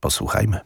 Posłuchajmy.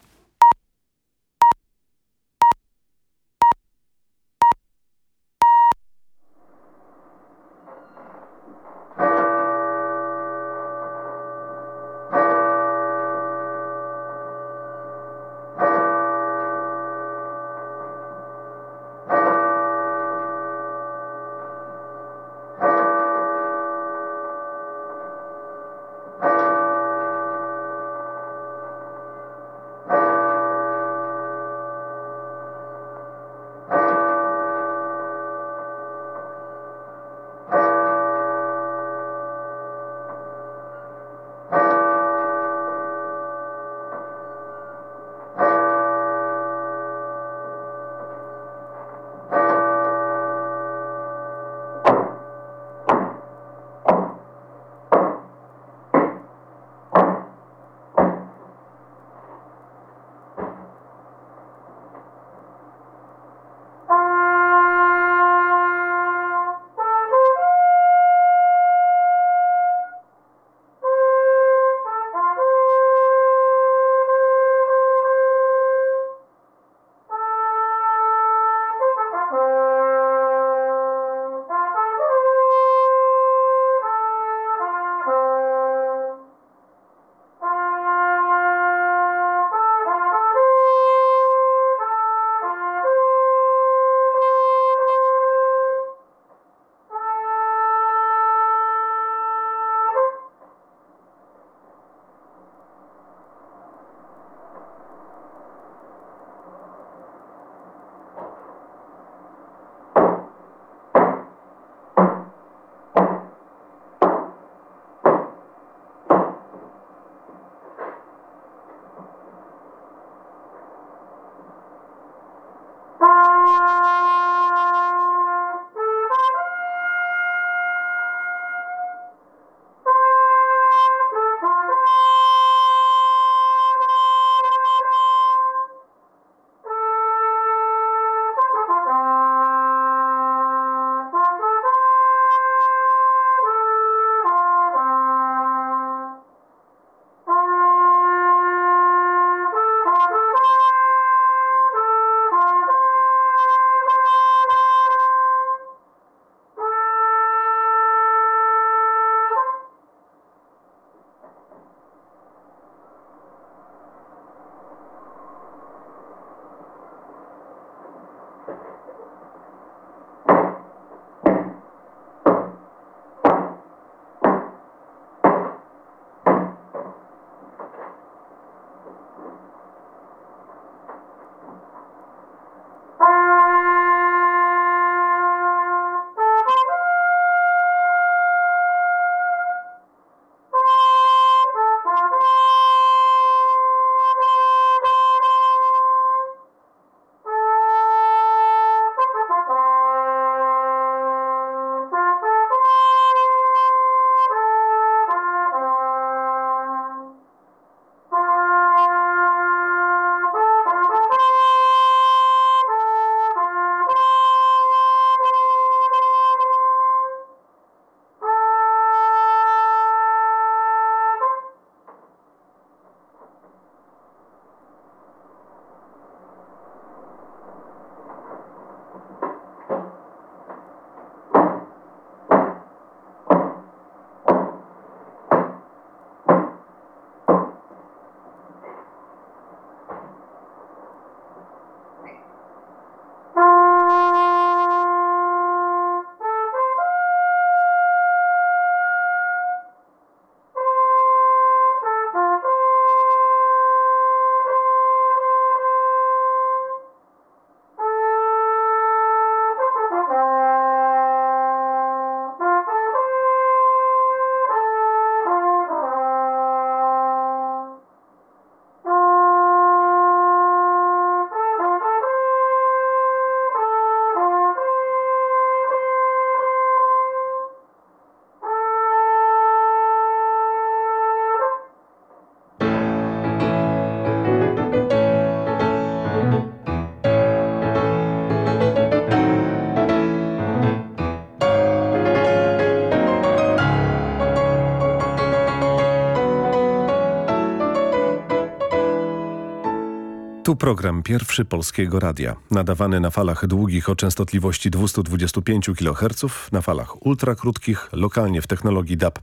Program pierwszy Polskiego Radia, nadawany na falach długich o częstotliwości 225 kHz, na falach ultrakrótkich, lokalnie w technologii DAB+,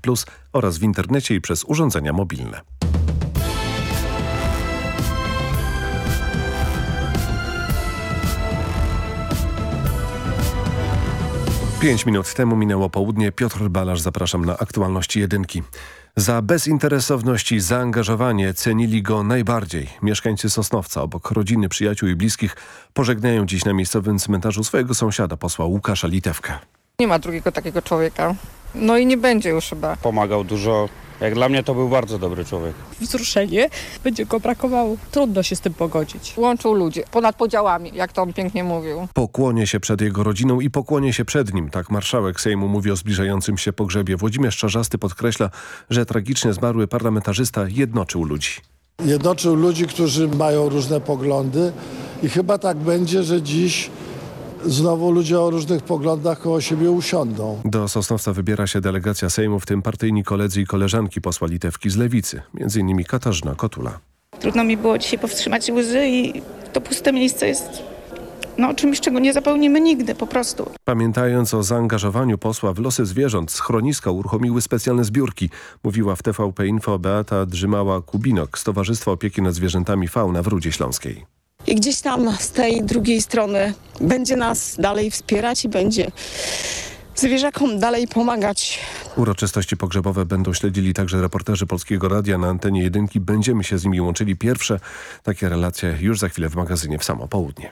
oraz w internecie i przez urządzenia mobilne. Pięć minut temu minęło południe. Piotr Balasz, zapraszam na aktualności jedynki. Za bezinteresowność i zaangażowanie cenili go najbardziej. Mieszkańcy Sosnowca obok rodziny, przyjaciół i bliskich pożegnają dziś na miejscowym cmentarzu swojego sąsiada, posła Łukasza Litewkę. Nie ma drugiego takiego człowieka. No i nie będzie już chyba. Pomagał dużo. Jak dla mnie to był bardzo dobry człowiek. Wzruszenie, będzie go brakowało. Trudno się z tym pogodzić. Łączył ludzi ponad podziałami, jak to on pięknie mówił. Pokłonie się przed jego rodziną i pokłonie się przed nim. Tak marszałek Sejmu mówi o zbliżającym się pogrzebie. Włodzimierz Czarzasty podkreśla, że tragicznie zmarły parlamentarzysta jednoczył ludzi. Jednoczył ludzi, którzy mają różne poglądy i chyba tak będzie, że dziś znowu ludzie o różnych poglądach koło siebie usiądą. Do Sosnowca wybiera się delegacja Sejmu, w tym partyjni koledzy i koleżanki posła Litewki z Lewicy, między innymi Katarzyna Kotula. Trudno mi było dzisiaj powstrzymać łzy i to puste miejsce jest no, czymś, czego nie zapełnimy nigdy po prostu. Pamiętając o zaangażowaniu posła w losy zwierząt, schroniska uruchomiły specjalne zbiórki, mówiła w TVP Info Beata Drzymała-Kubinok z Towarzystwa Opieki nad Zwierzętami Fauna w Rudzie Śląskiej. I gdzieś tam z tej drugiej strony będzie nas dalej wspierać i będzie zwierzakom dalej pomagać. Uroczystości pogrzebowe będą śledzili także reporterzy Polskiego Radia na antenie jedynki. Będziemy się z nimi łączyli. Pierwsze takie relacje już za chwilę w magazynie w samo południe.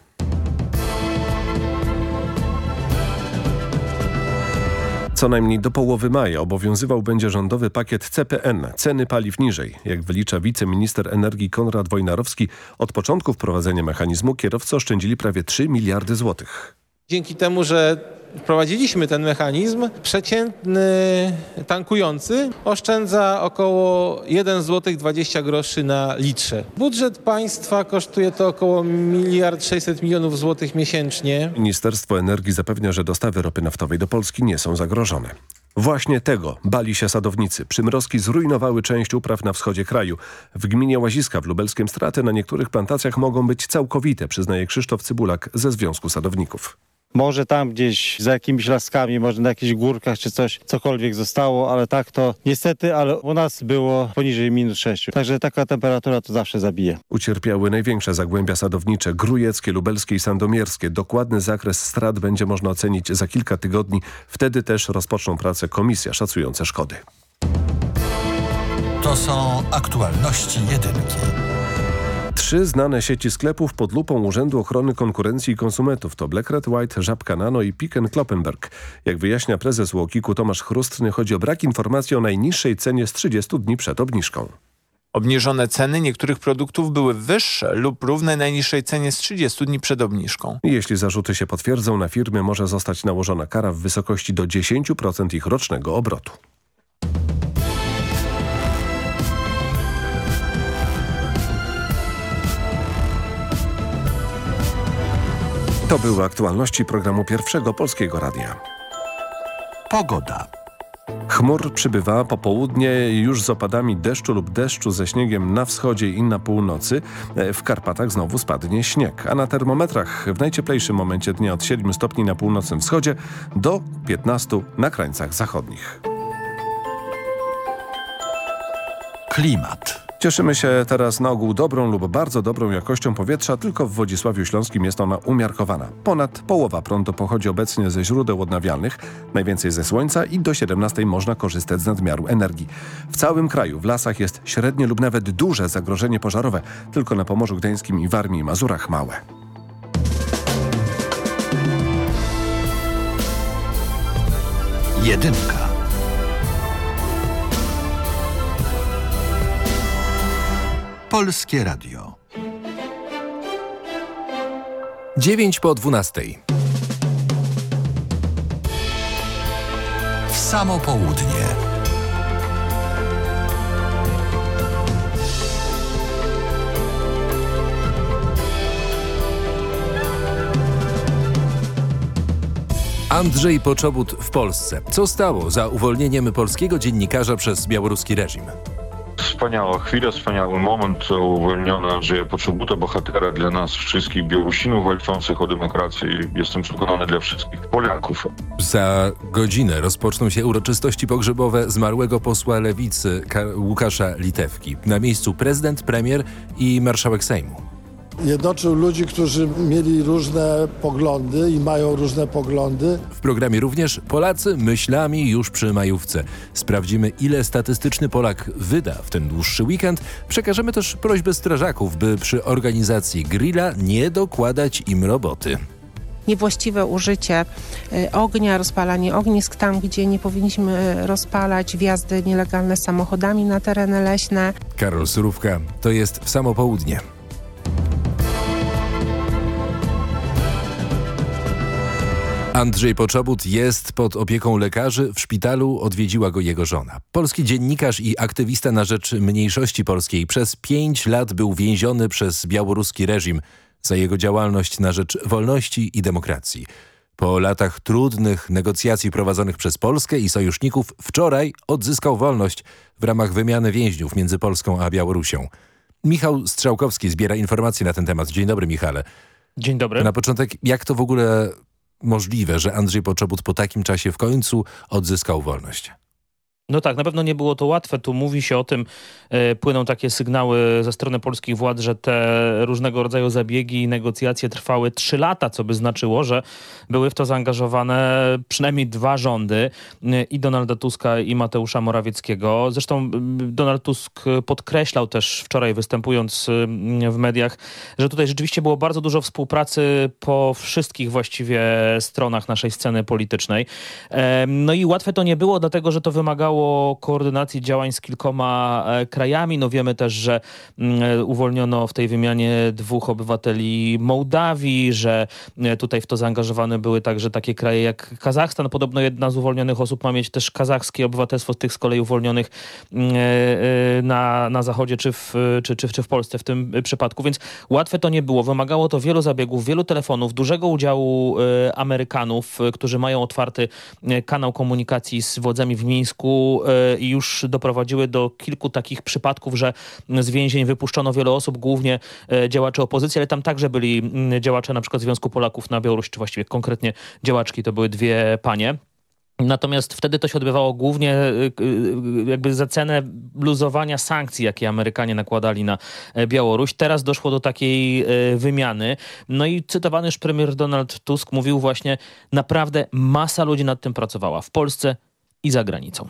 Co najmniej do połowy maja obowiązywał będzie rządowy pakiet CPN, ceny paliw niżej. Jak wylicza wiceminister energii Konrad Wojnarowski, od początku wprowadzenia mechanizmu kierowcy oszczędzili prawie 3 miliardy złotych. Dzięki temu, że wprowadziliśmy ten mechanizm, przeciętny tankujący oszczędza około 1 zł 20 groszy na litrze. Budżet państwa kosztuje to około 1 600 milionów złotych miesięcznie. Ministerstwo Energii zapewnia, że dostawy ropy naftowej do Polski nie są zagrożone. Właśnie tego bali się sadownicy. Przymrozki zrujnowały część upraw na wschodzie kraju. W gminie Łaziska w Lubelskiem straty na niektórych plantacjach mogą być całkowite, przyznaje Krzysztof Cybulak ze Związku Sadowników. Może tam gdzieś za jakimiś laskami, może na jakichś górkach czy coś, cokolwiek zostało, ale tak to niestety, ale u nas było poniżej minus 6. Także taka temperatura to zawsze zabije. Ucierpiały największe zagłębia sadownicze, grujeckie, lubelskie i sandomierskie. Dokładny zakres strat będzie można ocenić za kilka tygodni. Wtedy też rozpoczną pracę komisja szacujące szkody. To są aktualności jedynki. Trzy znane sieci sklepów pod lupą Urzędu Ochrony Konkurencji i Konsumentów to Black Red White, Żabka Nano i Piken Kloppenberg. Jak wyjaśnia prezes Łokiku Tomasz Chrustny, chodzi o brak informacji o najniższej cenie z 30 dni przed obniżką. Obniżone ceny niektórych produktów były wyższe lub równe najniższej cenie z 30 dni przed obniżką. Jeśli zarzuty się potwierdzą, na firmy może zostać nałożona kara w wysokości do 10% ich rocznego obrotu. To były aktualności programu Pierwszego Polskiego Radia. Pogoda. Chmur przybywa popołudnie już z opadami deszczu lub deszczu ze śniegiem na wschodzie i na północy. W Karpatach znowu spadnie śnieg, a na termometrach w najcieplejszym momencie dnia od 7 stopni na północnym wschodzie do 15 na krańcach zachodnich. Klimat. Cieszymy się teraz na ogół dobrą lub bardzo dobrą jakością powietrza, tylko w Wodzisławiu Śląskim jest ona umiarkowana. Ponad połowa prądu pochodzi obecnie ze źródeł odnawialnych, najwięcej ze słońca i do 17 można korzystać z nadmiaru energii. W całym kraju w lasach jest średnie lub nawet duże zagrożenie pożarowe, tylko na Pomorzu Gdańskim i Warmii i Mazurach małe. Jedynka. Polskie Radio. 9 po 12. W samo południe. Andrzej Poczobut w Polsce. Co stało za uwolnieniem polskiego dziennikarza przez białoruski reżim? Wspaniała chwila, wspaniały moment uwolniona Andrzeja Poczobuta, bohatera dla nas wszystkich Białorusinów walczących o demokrację i jestem przekonany dla wszystkich Polaków. Za godzinę rozpoczną się uroczystości pogrzebowe zmarłego posła lewicy Łukasza Litewki. Na miejscu prezydent, premier i marszałek Sejmu. Jednoczył ludzi, którzy mieli różne poglądy i mają różne poglądy. W programie również Polacy myślami już przy majówce. Sprawdzimy, ile statystyczny Polak wyda w ten dłuższy weekend. Przekażemy też prośbę strażaków, by przy organizacji grilla nie dokładać im roboty niewłaściwe użycie ognia, rozpalanie ognisk tam, gdzie nie powinniśmy rozpalać, wjazdy nielegalne samochodami na tereny leśne. Karol Surówka, to jest w samo południe. Andrzej Poczobut jest pod opieką lekarzy. W szpitalu odwiedziła go jego żona. Polski dziennikarz i aktywista na rzecz mniejszości polskiej przez pięć lat był więziony przez białoruski reżim za jego działalność na rzecz wolności i demokracji. Po latach trudnych negocjacji prowadzonych przez Polskę i sojuszników wczoraj odzyskał wolność w ramach wymiany więźniów między Polską a Białorusią. Michał Strzałkowski zbiera informacje na ten temat. Dzień dobry Michale. Dzień dobry. Na początek, jak to w ogóle możliwe, że Andrzej Poczobut po takim czasie w końcu odzyskał wolność? No tak, na pewno nie było to łatwe. Tu mówi się o tym, e, płyną takie sygnały ze strony polskich władz, że te różnego rodzaju zabiegi i negocjacje trwały trzy lata, co by znaczyło, że były w to zaangażowane przynajmniej dwa rządy e, i Donalda Tuska i Mateusza Morawieckiego. Zresztą Donald Tusk podkreślał też wczoraj występując w mediach, że tutaj rzeczywiście było bardzo dużo współpracy po wszystkich właściwie stronach naszej sceny politycznej. E, no i łatwe to nie było, dlatego że to wymagało koordynacji działań z kilkoma krajami. No wiemy też, że uwolniono w tej wymianie dwóch obywateli Mołdawii, że tutaj w to zaangażowane były także takie kraje jak Kazachstan. Podobno jedna z uwolnionych osób ma mieć też kazachskie obywatelstwo, tych z kolei uwolnionych na, na zachodzie czy w, czy, czy, czy w Polsce w tym przypadku. Więc łatwe to nie było. Wymagało to wielu zabiegów, wielu telefonów, dużego udziału Amerykanów, którzy mają otwarty kanał komunikacji z wodzami w Mińsku i już doprowadziły do kilku takich przypadków, że z więzień wypuszczono wiele osób, głównie działacze opozycji, ale tam także byli działacze na przykład Związku Polaków na Białorusi, czy właściwie konkretnie działaczki, to były dwie panie. Natomiast wtedy to się odbywało głównie jakby za cenę luzowania sankcji, jakie Amerykanie nakładali na Białoruś. Teraz doszło do takiej wymiany. No i cytowany już premier Donald Tusk mówił właśnie, naprawdę masa ludzi nad tym pracowała w Polsce i za granicą.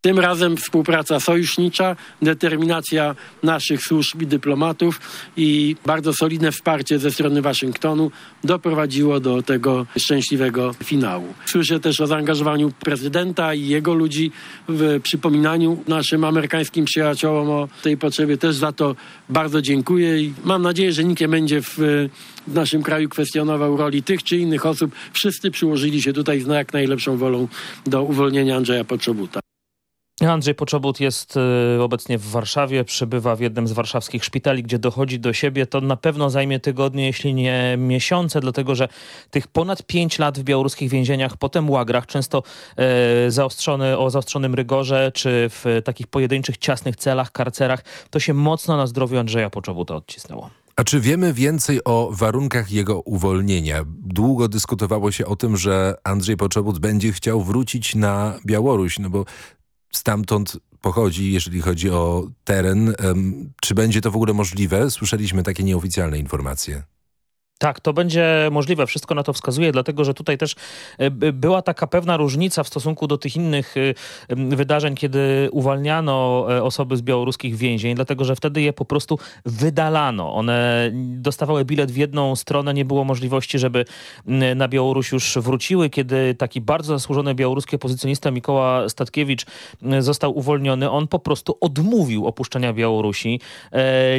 Tym razem współpraca sojusznicza, determinacja naszych służb i dyplomatów i bardzo solidne wsparcie ze strony Waszyngtonu doprowadziło do tego szczęśliwego finału. Słyszę też o zaangażowaniu prezydenta i jego ludzi w przypominaniu naszym amerykańskim przyjaciołom o tej potrzebie. Też za to bardzo dziękuję i mam nadzieję, że nikt nie będzie w, w naszym kraju kwestionował roli tych czy innych osób. Wszyscy przyłożyli się tutaj z jak najlepszą wolą do uwolnienia Andrzeja Poczobuta. Andrzej Poczobut jest y, obecnie w Warszawie, przebywa w jednym z warszawskich szpitali, gdzie dochodzi do siebie. To na pewno zajmie tygodnie, jeśli nie miesiące, dlatego że tych ponad pięć lat w białoruskich więzieniach, potem łagrach, często e, zaostrzony, o zaostrzonym rygorze, czy w takich pojedynczych, ciasnych celach, karcerach, to się mocno na zdrowiu Andrzeja Poczobuta odcisnęło. A czy wiemy więcej o warunkach jego uwolnienia? Długo dyskutowało się o tym, że Andrzej Poczobut będzie chciał wrócić na Białoruś, no bo stamtąd pochodzi, jeżeli chodzi o teren. Czy będzie to w ogóle możliwe? Słyszeliśmy takie nieoficjalne informacje. Tak, to będzie możliwe. Wszystko na to wskazuje, dlatego że tutaj też była taka pewna różnica w stosunku do tych innych wydarzeń, kiedy uwalniano osoby z białoruskich więzień, dlatego że wtedy je po prostu wydalano. One dostawały bilet w jedną stronę, nie było możliwości, żeby na Białoruś już wróciły. Kiedy taki bardzo zasłużony białoruski opozycjonista Mikoła Statkiewicz został uwolniony, on po prostu odmówił opuszczenia Białorusi,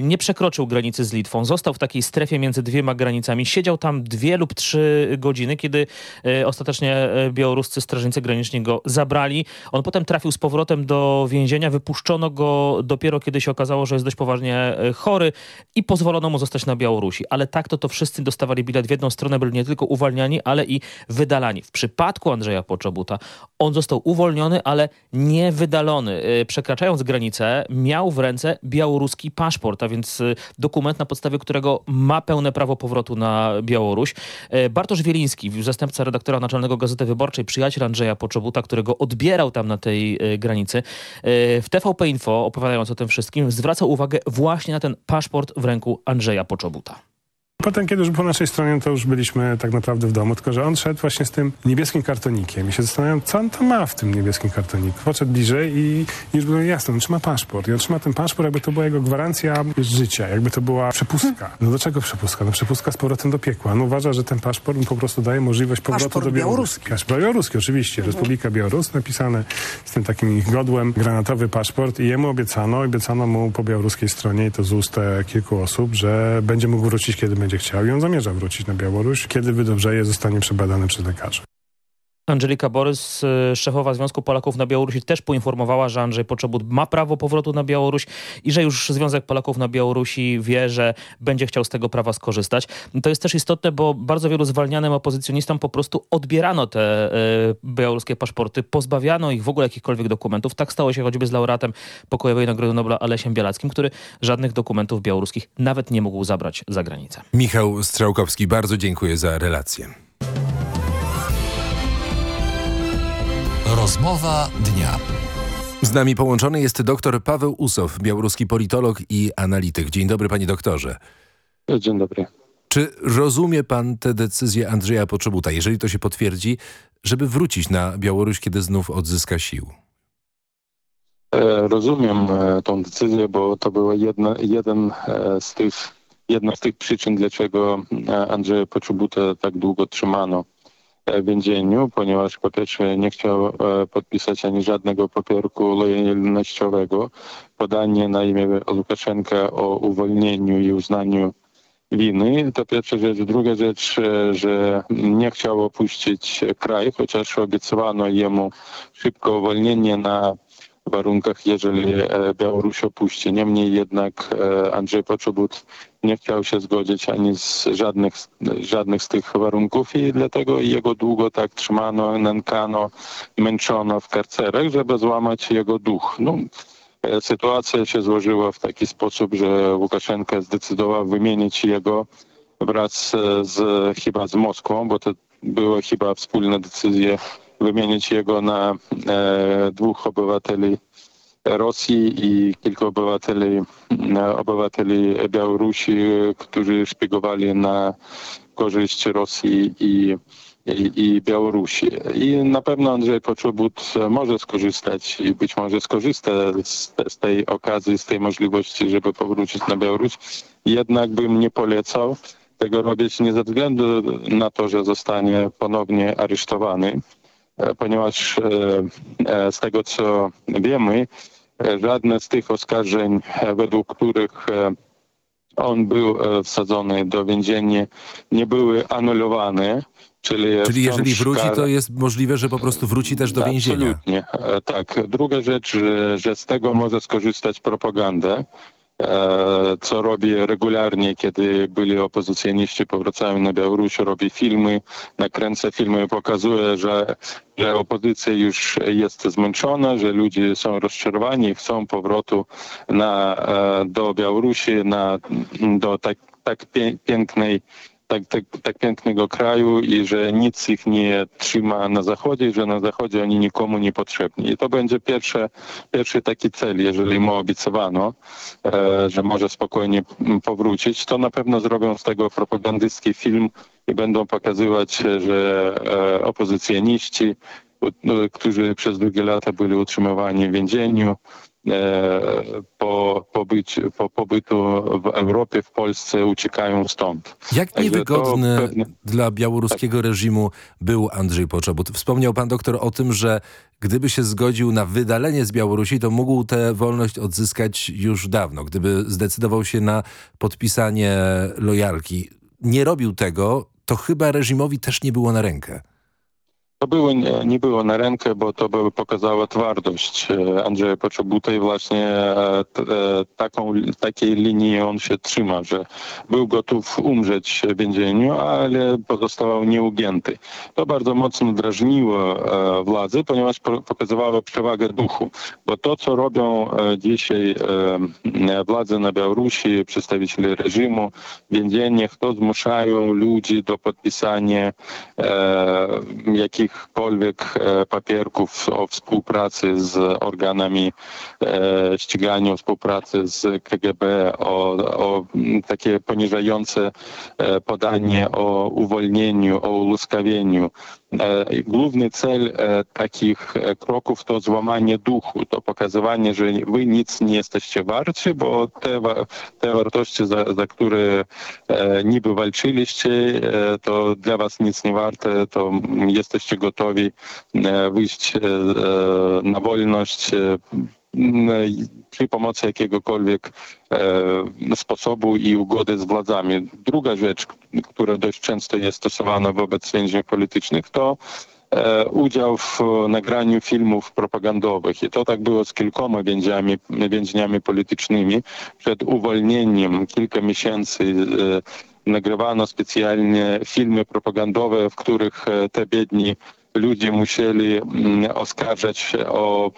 nie przekroczył granicy z Litwą, został w takiej strefie między dwiema granicami granicami. Siedział tam dwie lub trzy godziny, kiedy e, ostatecznie e, białoruscy strażnicy graniczni go zabrali. On potem trafił z powrotem do więzienia. Wypuszczono go dopiero, kiedy się okazało, że jest dość poważnie e, chory i pozwolono mu zostać na Białorusi. Ale tak to to wszyscy dostawali bilet w jedną stronę, byli nie tylko uwalniani, ale i wydalani. W przypadku Andrzeja Poczobuta on został uwolniony, ale nie wydalony. Przekraczając granicę miał w ręce białoruski paszport, a więc dokument, na podstawie którego ma pełne prawo powrotu na Białoruś. E, Bartosz Wieliński, zastępca redaktora naczelnego Gazety Wyborczej, przyjaciel Andrzeja Poczobuta, którego odbierał tam na tej e, granicy, e, w TVP Info, opowiadając o tym wszystkim, zwracał uwagę właśnie na ten paszport w ręku Andrzeja Poczobuta. Potem, kiedy już po naszej stronie, to już byliśmy tak naprawdę w domu, tylko że on szedł właśnie z tym niebieskim kartonikiem i się zastanawiam, co on to ma w tym niebieskim kartoniku. Podszedł bliżej i już było jasne, on trzyma paszport i on trzyma ten paszport, jakby to była jego gwarancja życia, jakby to była przepustka. No do czego przepustka? No przepustka z powrotem do piekła. On uważa, że ten paszport mu po prostu daje możliwość powrotu Paszport do białoruski. Paszport białoruski, oczywiście. Republika Białorus, napisane z tym takim ich godłem, granatowy paszport i jemu obiecano, obiecano mu po białoruskiej stronie i to z ust e, kilku osób, że będzie mógł wrócić, kiedy będzie chciał i on zamierza wrócić na Białoruś, kiedy wydowrzeje, zostanie przebadany przez lekarzy. Angelika Borys, y, szefowa Związku Polaków na Białorusi, też poinformowała, że Andrzej Poczobut ma prawo powrotu na Białoruś i że już Związek Polaków na Białorusi wie, że będzie chciał z tego prawa skorzystać. To jest też istotne, bo bardzo wielu zwalnianym opozycjonistom po prostu odbierano te y, białoruskie paszporty, pozbawiano ich w ogóle jakichkolwiek dokumentów. Tak stało się choćby z laureatem Pokojowej Nagrody Nobla Alesiem Bialackim, który żadnych dokumentów białoruskich nawet nie mógł zabrać za granicę. Michał Strzałkowski, bardzo dziękuję za relację. Rozmowa dnia. Z nami połączony jest dr Paweł Usow, białoruski politolog i analityk. Dzień dobry, panie doktorze. Dzień dobry. Czy rozumie pan tę decyzję Andrzeja Poczobuta, jeżeli to się potwierdzi, żeby wrócić na Białoruś, kiedy znów odzyska sił? E, Rozumiem e, tą decyzję, bo to była jedna, jeden e, z tych, jedna z tych przyczyn, dlaczego Andrzeja Poczobuta tak długo trzymano więzieniu, ponieważ po pierwsze nie chciał e, podpisać ani żadnego papierku lojalnościowego. Podanie na imię Łukaszenka o uwolnieniu i uznaniu winy. To pierwsza rzecz. Druga rzecz, e, że nie chciał opuścić kraj, chociaż obiecywano jemu szybko uwolnienie na warunkach, jeżeli e, Białoruś opuści. Niemniej jednak e, Andrzej Poczobut nie chciał się zgodzić ani z żadnych, żadnych z tych warunków i dlatego jego długo tak trzymano, nękano, męczono w karcerach, żeby złamać jego duch. No, e, sytuacja się złożyła w taki sposób, że Łukaszenka zdecydował wymienić jego wraz z, chyba z Moskwą, bo to były chyba wspólne decyzje wymienić jego na e, dwóch obywateli Rosji i kilku obywateli, e, obywateli Białorusi, którzy szpiegowali na korzyść Rosji i, i, i Białorusi. I na pewno Andrzej Poczobut może skorzystać i być może skorzysta z, z tej okazji, z tej możliwości, żeby powrócić na Białoruś. Jednak bym nie polecał tego robić nie ze względu na to, że zostanie ponownie aresztowany, ponieważ e, e, z tego co wiemy, e, żadne z tych oskarżeń, e, według których e, on był e, wsadzony do więzienia, nie były anulowane. Czyli, Czyli jeżeli wróci, to jest możliwe, że po prostu wróci też do więzienia. Absolutnie, e, tak. Druga rzecz, że, z tego może skorzystać propaganda, e, co robi regularnie, kiedy byli opozycjoniści powracają na Białoruś, robi filmy, nakręca filmy, pokazuje, że, że opozycja już jest zmęczona, że ludzie są rozczarowani, chcą powrotu na, e, do Białorusi, na, do tak, tak pięknej tak, tak, tak pięknego kraju i że nic ich nie trzyma na zachodzie, że na zachodzie oni nikomu nie potrzebni. I to będzie pierwsze, pierwszy taki cel, jeżeli mu obiecywano, e, że może spokojnie powrócić, to na pewno zrobią z tego propagandystski film i będą pokazywać, że e, opozycjoniści, u- którzy przez długie lata byli utrzymywani w więzieniu, e, po, pobyć, po pobytu w Europie, w Polsce uciekają stąd. Jak Także niewygodny pewne- dla białoruskiego reżimu był Andrzej Poczobut? Wspomniał pan doktor o tym, że gdyby się zgodził na wydalenie z Białorusi, to mógł tę wolność odzyskać już dawno, gdyby zdecydował się na podpisanie lojalki. nie robił tego, to chyba reżimowi też nie było na rękę. To było, nie, było na rękę, bo to by pokazało twardość e, Andrzeja Poczobuta i właśnie e, e, taką, takiej linii on się trzyma, że był gotów umrzeć w więzieniu, ale pozostawał nieugięty. To bardzo mocno drażniło władzy, ponieważ po, pokazywało przewagę duchu, bo to, co robią dzisiaj władze na Białorusi, przedstawiciele reżimu w więzieniach, to zmuszają ludzi do podpisania jakichś jakichkolwiek e, papierków o współpracy z organami e, ścigania, o współpracy z KGB, o, o takie poniżające e, podanie o uwolnieniu, o ułaskawieniu. Główny cel takich kroków to złamanie duchu, to pokazywanie, że wy nic nie jesteście warci, bo te, te wartości, za, za które niby walczyliście, to dla was nic nie warte, to jesteście gotowi wyjść na wolność przy pomocy jakiegokolwiek sposobu i ugody z władzami. Druga rzecz, która dość często jest stosowana wobec więźniów politycznych, to udział w nagraniu filmów propagandowych. I to tak było z kilkoma więźniami, więźniami politycznymi. Przed uwolnieniem kilka miesięcy nagrywano specjalnie filmy propagandowe, w których te biedni ludzie musieli oskarżać się o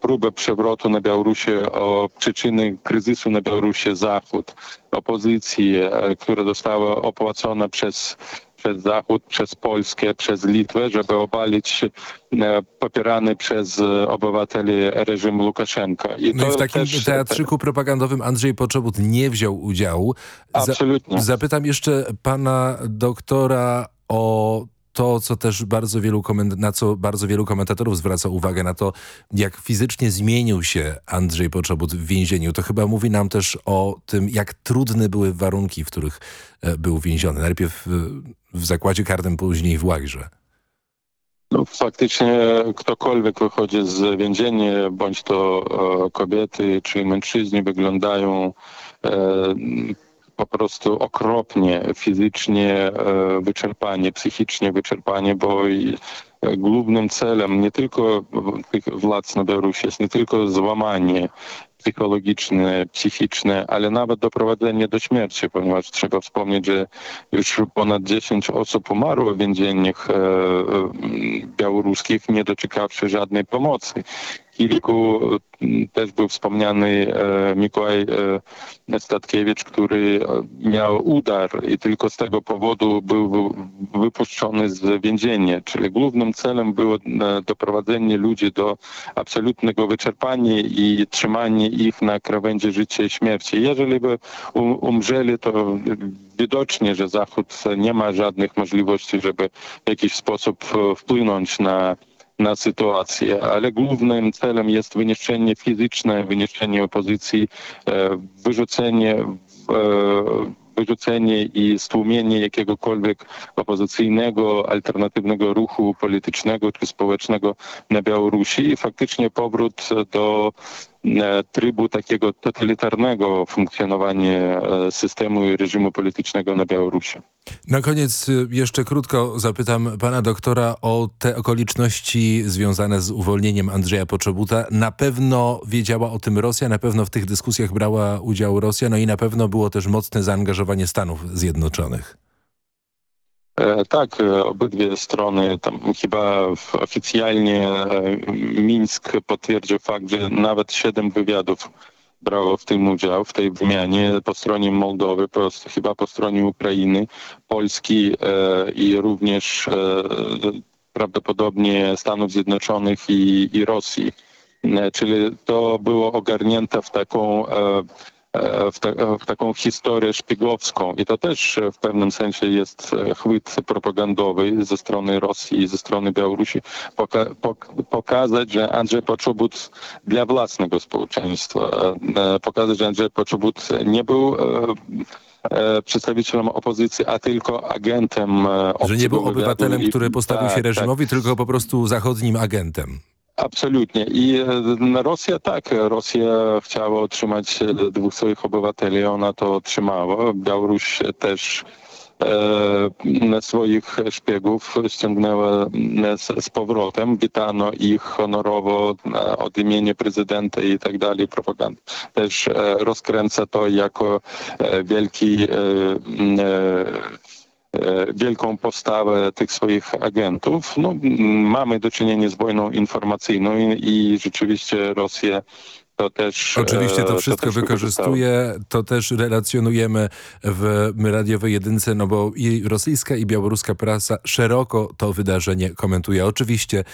próbę przewrotu na Białorusi, o przyczyny kryzysu na Białorusi Zachód, opozycji, która została opłacona przez przez Zachód, przez Polskę, przez Litwę, żeby obalić popierany przez obywateli reżim Łukaszenka. I no i w takim też... teatrzyku propagandowym Andrzej Poczobut nie wziął udziału. Absolutnie. Zapytam jeszcze pana doktora o to, co też bardzo wielu na co bardzo wielu komentatorów zwraca uwagę, na to, jak fizycznie zmienił się Andrzej Poczobut w więzieniu. To chyba mówi nam też o tym, jak trudne były warunki, w których e, był więziony. Najpierw w zakładzie karnym, później w łagrze. No, faktycznie ktokolwiek wychodzi z więzienia, bądź to e, kobiety czy mężczyźni, wyglądają e, po prostu okropnie fizycznie e, wyczerpanie, psychicznie wyczerpanie, bo e, głównym celem nie tylko władz na Białorusi jest nie tylko złamanie psychologiczne, psychiczne, ale nawet doprowadzenie do śmierci, ponieważ trzeba wspomnieć, że już ponad 10 osób umarło w więzieniach e, białoruskich, nie doczekawszy żadnej pomocy kilku też był wspomniany Mikołaj Statkiewicz, który miał udar i tylko z tego powodu był wypuszczony z więzienia. Czyli głównym celem było doprowadzenie ludzi do absolutnego wyczerpania i trzymanie ich na krawędzi życia i śmierci. Jeżeli by umrzeli, to widocznie, że Zachód nie ma żadnych możliwości, żeby w jakiś sposób wpłynąć na na sytuację, ale głównym celem jest wyniszczenie fizyczne, wyniszczenie opozycji, wyrzucenie wyrzucenie i stłumienie jakiegokolwiek opozycyjnego, alternatywnego ruchu politycznego czy społecznego na Białorusi. I faktycznie powrót do trybu takiego totalitarnego funkcjonowania systemu i reżimu politycznego na Białorusi. Na koniec jeszcze krótko zapytam pana doktora o te okoliczności związane z uwolnieniem Andrzeja Poczobuta. Na pewno wiedziała o tym Rosja, na pewno w tych dyskusjach brała udział Rosja, no i na pewno było też mocne zaangażowanie Stanów Zjednoczonych. Tak, obydwie strony, tam chyba oficjalnie Mińsk potwierdził fakt, że nawet siedem wywiadów brało w tym udział, w tej wymianie po stronie Mołdowy, po, chyba po stronie Ukrainy, Polski i również prawdopodobnie Stanów Zjednoczonych i, i Rosji. Czyli to było ogarnięte w taką w, te, w, taką historię szpiegowską i to też w pewnym sensie jest chwyt propagandowy ze strony Rosji i ze strony Białorusi poka pok pokazać, że Andrzej Poczobut dla własnego społeczeństwa, pokazać, że Andrzej Poczobut nie był przedstawicielem opozycji, a tylko agentem Że nie był obywatelem, i... który postawił tak, się reżimowi, tak. tylko po prostu zachodnim agentem. Absolutnie. I Rosja tak, Rosja chciała otrzymać dwóch swoich obywateli, ona to otrzymała. Białoruś też e, swoich szpiegów ściągnęła z, z powrotem. Witano ich honorowo e, od imienia prezydenta i tak dalej, propaganda. Też e, rozkręca to jako e, wielki e, e, wielką postawę tych swoich agentów. No, mamy do czynienia z wojną informacyjną i, i rzeczywiście Rosja to też... Oczywiście to e, wszystko też wykorzystuje, to też relacjonujemy w radiowej jedynce, no bo i rosyjska i białoruska prasa szeroko to wydarzenie komentuje, oczywiście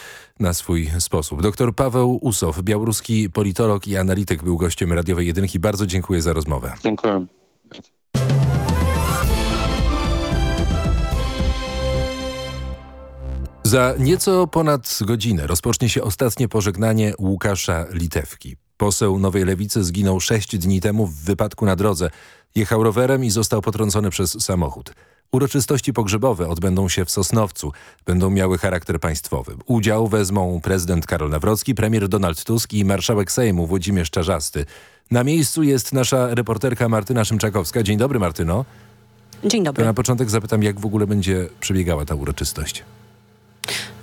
na swój sposób. Doktor Paweł Usow, białoruski politolog i analityk był gościem radiowej jedynki. Bardzo dziękuję za rozmowę. Dziękuję. Za nieco ponad godzinę rozpocznie się ostatnie pożegnanie Łukasza Litewki. Poseł Nowej Lewicy zginął sześć dni temu w wypadku na drodze. Jechał rowerem i został potrącony przez samochód. Uroczystości pogrzebowe odbędą się w Sosnowcu. Będą miały charakter państwowy. Udział wezmą prezydent Karol Nawrocki, premier Donald Tusk i marszałek Sejmu Włodzimierz Czarzasty. Na miejscu jest nasza reporterka Martyna Szymczakowska. Dzień dobry Martyno. Dzień To dobry. na początek zapytam, jak w ogóle będzie przebiegała ta uroczystość.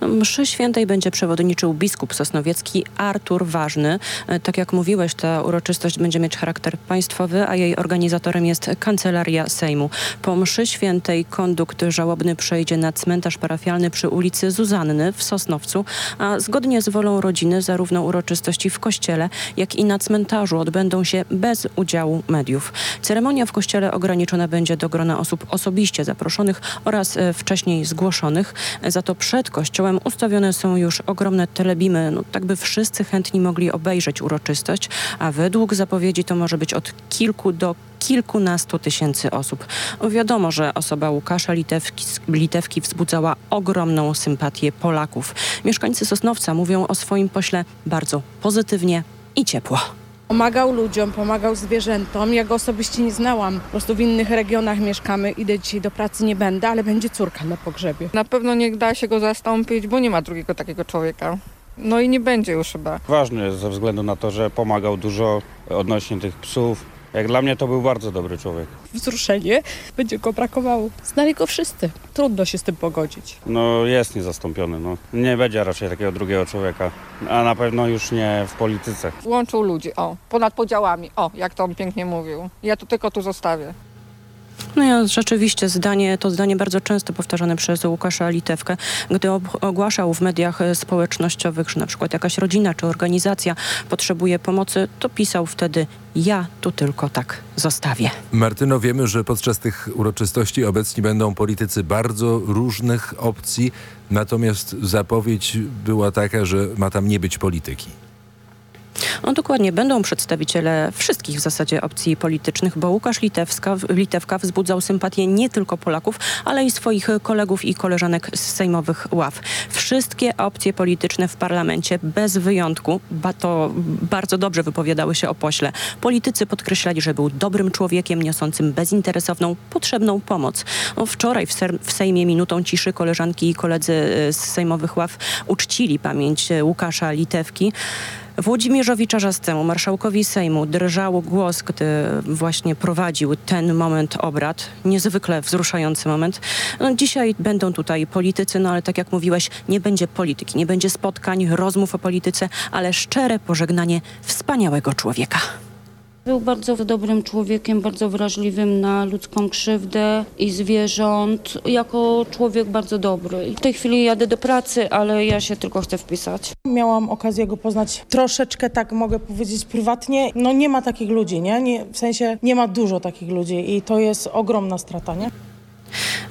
Mszy świętej będzie przewodniczył biskup sosnowiecki Artur Ważny. E, Tak jak mówiłeś, ta uroczystość będzie mieć charakter państwowy, a jej organizatorem jest Kancelaria Sejmu. Po mszy świętej kondukt żałobny przejdzie na cmentarz parafialny przy ulicy Zuzanny w Sosnowcu, a zgodnie z wolą rodziny zarówno uroczystości w kościele, jak i na cmentarzu odbędą się bez udziału mediów. Ceremonia w kościele ograniczona będzie do grona osób osobiście zaproszonych oraz e, wcześniej zgłoszonych. Za to przed kościołem ustawione są już ogromne telebimy, no, tak by wszyscy chętni mogli obejrzeć uroczystość, a według zapowiedzi to może być od kilku do kilkunastu tysięcy osób. Wiadomo, że osoba Łukasza Litewki, Litewki wzbudzała ogromną sympatię Polaków. Mieszkańcy Sosnowca mówią o swoim pośle bardzo pozytywnie i ciepło. Pomagał ludziom, pomagał zwierzętom. Ja go osobiście nie znałam. Po prostu w innych regionach mieszkamy. Idę dzisiaj do pracy, nie będę, ale będzie córka na pogrzebie. Na pewno nie da się go zastąpić, bo nie ma drugiego takiego człowieka. No i nie będzie już chyba. Ważny jest ze względu na to, że pomagał dużo odnośnie tych psów. Jak dla mnie to był bardzo dobry człowiek. Wzruszenie, będzie go brakowało. Znali go wszyscy. Trudno się z tym pogodzić. No jest niezastąpiony. No. Nie będzie raczej takiego drugiego człowieka, a na pewno już nie w polityce. Łączył ludzi, o, ponad podziałami, o, jak to on pięknie mówił. Ja to tylko tu zostawię. No ja rzeczywiście zdanie, to zdanie bardzo często powtarzane przez Łukasza Litewkę, gdy ogłaszał w mediach e, społecznościowych, że na przykład jakaś rodzina czy organizacja potrzebuje pomocy, to pisał wtedy ja tu tylko tak zostawię. Martyno, wiemy, że podczas tych uroczystości obecni będą politycy bardzo różnych opcji, natomiast zapowiedź była taka, że ma tam nie być polityki. No dokładnie, będą przedstawiciele wszystkich w zasadzie opcji politycznych, bo Łukasz Litewska, Litewka wzbudzał sympatię nie tylko Polaków, ale i swoich kolegów i koleżanek z sejmowych ław. Wszystkie opcje polityczne w parlamencie, bez wyjątku, ba to bardzo dobrze wypowiadały się o pośle. Politycy podkreślali, że był dobrym człowiekiem, niosącym bezinteresowną, potrzebną pomoc. No, wczoraj w, w Sejmie minutą ciszy koleżanki i koledzy e, z sejmowych ław uczcili pamięć e, Łukasza Litewki. Włodzimierzowi Czarzastemu, marszałkowi Sejmu, drżał głos, gdy właśnie prowadził ten moment obrad. Niezwykle wzruszający moment. No, dzisiaj będą tutaj politycy, no ale tak jak mówiłeś, nie będzie polityki, nie będzie spotkań, rozmów o polityce, ale szczere pożegnanie wspaniałego człowieka. Był bardzo dobrym człowiekiem, bardzo wrażliwym na ludzką krzywdę i zwierząt. Jako człowiek bardzo dobry. I w tej chwili jadę do pracy, ale ja się tylko chcę wpisać. Miałam okazję go poznać troszeczkę, tak mogę powiedzieć, prywatnie. No nie ma takich ludzi, nie? nie? W sensie nie ma dużo takich ludzi i to jest ogromna strata, nie?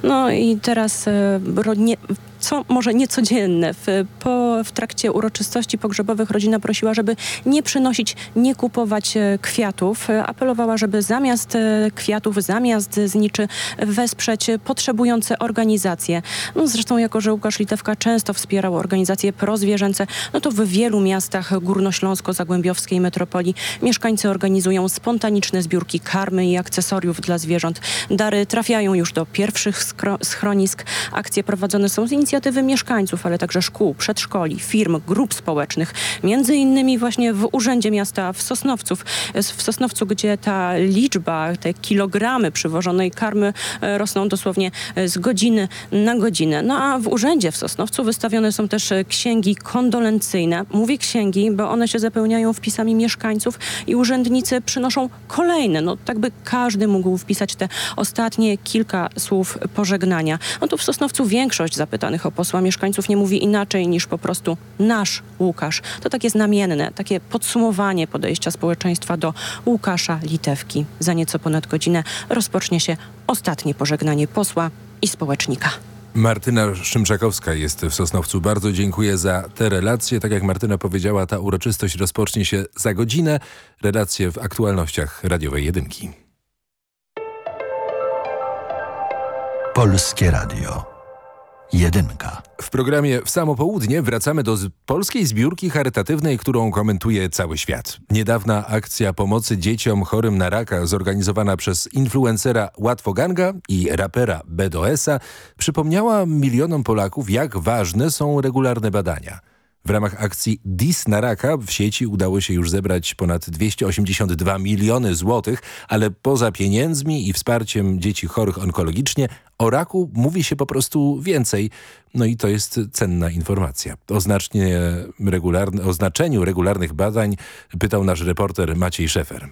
No i teraz e, ro- nie, co może niecodzienne. W, po, w trakcie uroczystości pogrzebowych rodzina prosiła, żeby nie przynosić, nie kupować e, kwiatów. Apelowała, żeby zamiast e, kwiatów, zamiast zniczy wesprzeć potrzebujące organizacje. No zresztą jako, że Łukasz Litewka często wspierał organizacje prozwierzęce, no to w wielu miastach górnośląsko-zagłębiowskiej metropolii mieszkańcy organizują spontaniczne zbiórki karmy i akcesoriów dla zwierząt. Dary trafiają już do pierwszych schronisk. Akcje prowadzone są z inicjatywy mieszkańców, ale także szkół, przedszkoli. firm, grup społecznych, między innymi właśnie w Urzędzie Miasta w Sosnowców, w Sosnowcu, gdzie ta liczba, te kilogramy przywożonej karmy e, rosną dosłownie e, z godziny na godzinę. No a w Urzędzie w Sosnowcu wystawione są też e, księgi kondolencyjne. Mówię księgi, bo one się zapełniają wpisami mieszkańców i urzędnicy przynoszą kolejne. No tak by każdy mógł wpisać te ostatnie kilka słów pożegnania. No tu w Sosnowcu większość zapytanych o posła mieszkańców nie mówi inaczej niż po prostu nasz Łukasz. To takie znamienne, takie podsumowanie podejścia społeczeństwa do Łukasza Litewki. Za nieco ponad godzinę rozpocznie się ostatnie pożegnanie posła i społecznika. Martyna Szymczakowska jest w Sosnowcu. Bardzo dziękuję za te relacje. Tak jak Martyna powiedziała, ta uroczystość rozpocznie się za godzinę. Relacje w aktualnościach radiowej jedynki. Polskie Radio. Jedynka. W programie W samo południe wracamy do polskiej zbiórki charytatywnej, którą komentuje cały świat. Niedawna akcja pomocy dzieciom chorym na raka zorganizowana przez influencera Łatwoganga i rapera BDS-a przypomniała milionom Polaków, jak ważne są regularne badania. W ramach akcji DIS na raka w sieci udało się już zebrać ponad 282 miliony złotych, ale poza pieniędzmi i wsparciem dzieci chorych onkologicznie o raku mówi się po prostu więcej. No i to jest cenna informacja. O, regularne, o znaczeniu regularnych badań pytał nasz reporter Maciej Szefer.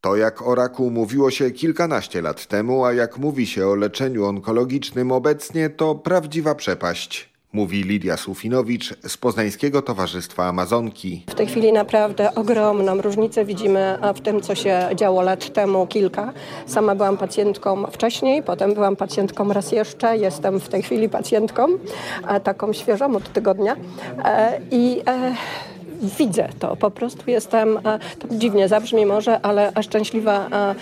To jak o raku mówiło się kilkanaście lat temu, a jak mówi się o leczeniu onkologicznym obecnie, to prawdziwa przepaść. Mówi Lidia Sufinowicz z Poznańskiego Towarzystwa Amazonki. W tej chwili naprawdę ogromną różnicę widzimy w tym, co się działo lat temu kilka. Sama byłam pacjentką wcześniej, potem byłam pacjentką raz jeszcze, jestem w tej chwili pacjentką, taką świeżą od tygodnia. E, I e, widzę to, po prostu jestem, e, to dziwnie zabrzmi może, ale szczęśliwa e,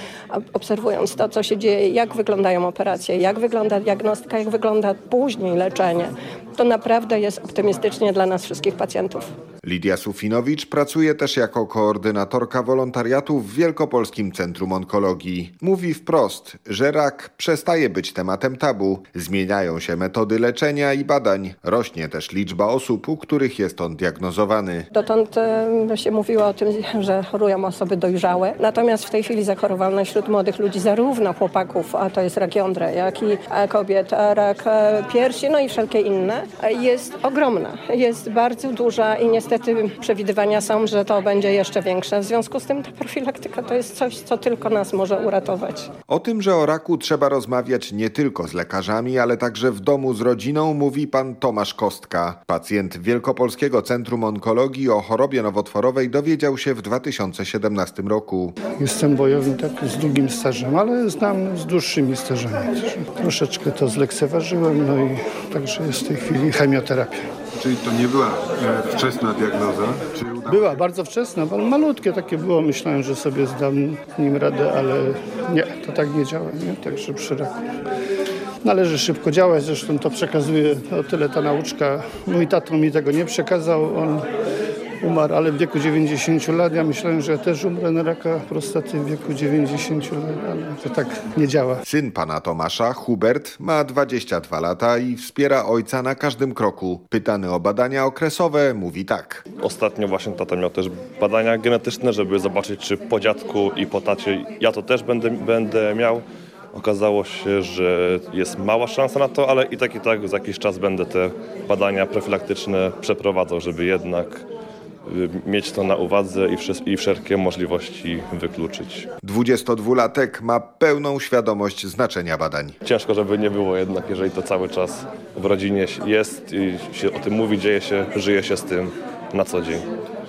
obserwując to, co się dzieje, jak wyglądają operacje, jak wygląda diagnostyka, jak wygląda później leczenie. To naprawdę jest optymistycznie dla nas wszystkich pacjentów. Lidia Sufinowicz pracuje też jako koordynatorka wolontariatu w Wielkopolskim Centrum Onkologii. Mówi wprost, że rak przestaje być tematem tabu, zmieniają się metody leczenia i badań, rośnie też liczba osób, u których jest on diagnozowany. Dotąd e, się mówiło o tym, że chorują osoby dojrzałe, natomiast w tej chwili zachorowalność wśród młodych ludzi, zarówno chłopaków, a to jest rak jądra, jak i e, kobiet, rak e, piersi, no i wszelkie inne, jest ogromna, jest bardzo duża i niestety przewidywania są, że to będzie jeszcze większe. W związku z tym ta profilaktyka to jest coś, co tylko nas może uratować. O tym, że o raku trzeba rozmawiać nie tylko z lekarzami, ale także w domu z rodziną, mówi pan Tomasz Kostka. Pacjent Wielkopolskiego Centrum Onkologii o chorobie nowotworowej dowiedział się w 2017 roku. Jestem bojownik tak z długim stażem, ale znam z dłuższymi stażami. Troszeczkę to zlekceważyłem, no i także jest w tej chwili chemioterapia. Czyli to nie była e, wczesna diagnoza? Była bardzo wczesna, bo malutkie takie było. Myślałem, że sobie zdam nim radę, ale nie, to tak nie działa. Nie? Także przy. Należy szybko działać, zresztą to przekazuje o tyle ta nauczka. Mój tato mi tego nie przekazał, on umarł, ale w wieku 90 lat. Ja myślałem, że też umrę na raka prostaty w wieku 90 lat, ale to tak nie działa. Syn pana Tomasza, Hubert, ma 22 lata i wspiera ojca na każdym kroku. Pytany o badania okresowe, mówi tak. Ostatnio właśnie tata miał też badania genetyczne, żeby zobaczyć, czy po dziadku i po tacie ja to też będę, będę miał. Okazało się, że jest mała szansa na to, ale i tak i tak za jakiś czas będę te badania profilaktyczne przeprowadzał, żeby jednak mieć to na uwadze i, i wszelkie możliwości wykluczyć. 22-latek ma pełną świadomość znaczenia badań. Ciężko, żeby nie było jednak, jeżeli to cały czas w rodzinie jest i się o tym mówi, dzieje się, żyje się z tym na co dzień.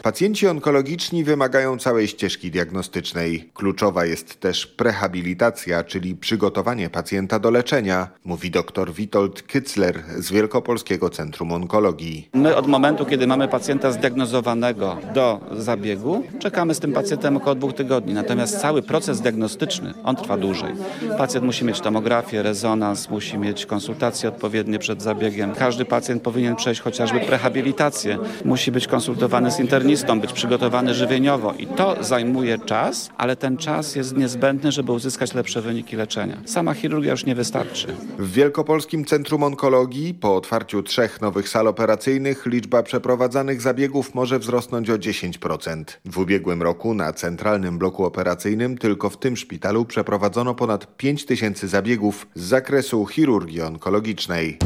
Pacjenci onkologiczni wymagają całej ścieżki diagnostycznej. Kluczowa jest też prehabilitacja, czyli przygotowanie pacjenta do leczenia, mówi dr Witold Kycler z Wielkopolskiego Centrum Onkologii. My od momentu, kiedy mamy pacjenta zdiagnozowanego do zabiegu, czekamy z tym pacjentem około dwóch tygodni. Natomiast cały proces diagnostyczny, on trwa dłużej. Pacjent musi mieć tomografię, rezonans, musi mieć konsultacje odpowiednie przed zabiegiem. Każdy pacjent powinien przejść chociażby prehabilitację. Musi być konsultowany z internistą, operacyonistą, być przygotowany żywieniowo i to zajmuje czas, ale ten czas jest niezbędny, żeby uzyskać lepsze wyniki leczenia. Sama chirurgia już nie wystarczy. W Wielkopolskim Centrum Onkologii po otwarciu trzech nowych sal operacyjnych liczba przeprowadzanych zabiegów może wzrosnąć o 10%. W ubiegłym roku na centralnym bloku operacyjnym tylko w tym szpitalu przeprowadzono ponad 5 tysięcy zabiegów z zakresu chirurgii onkologicznej.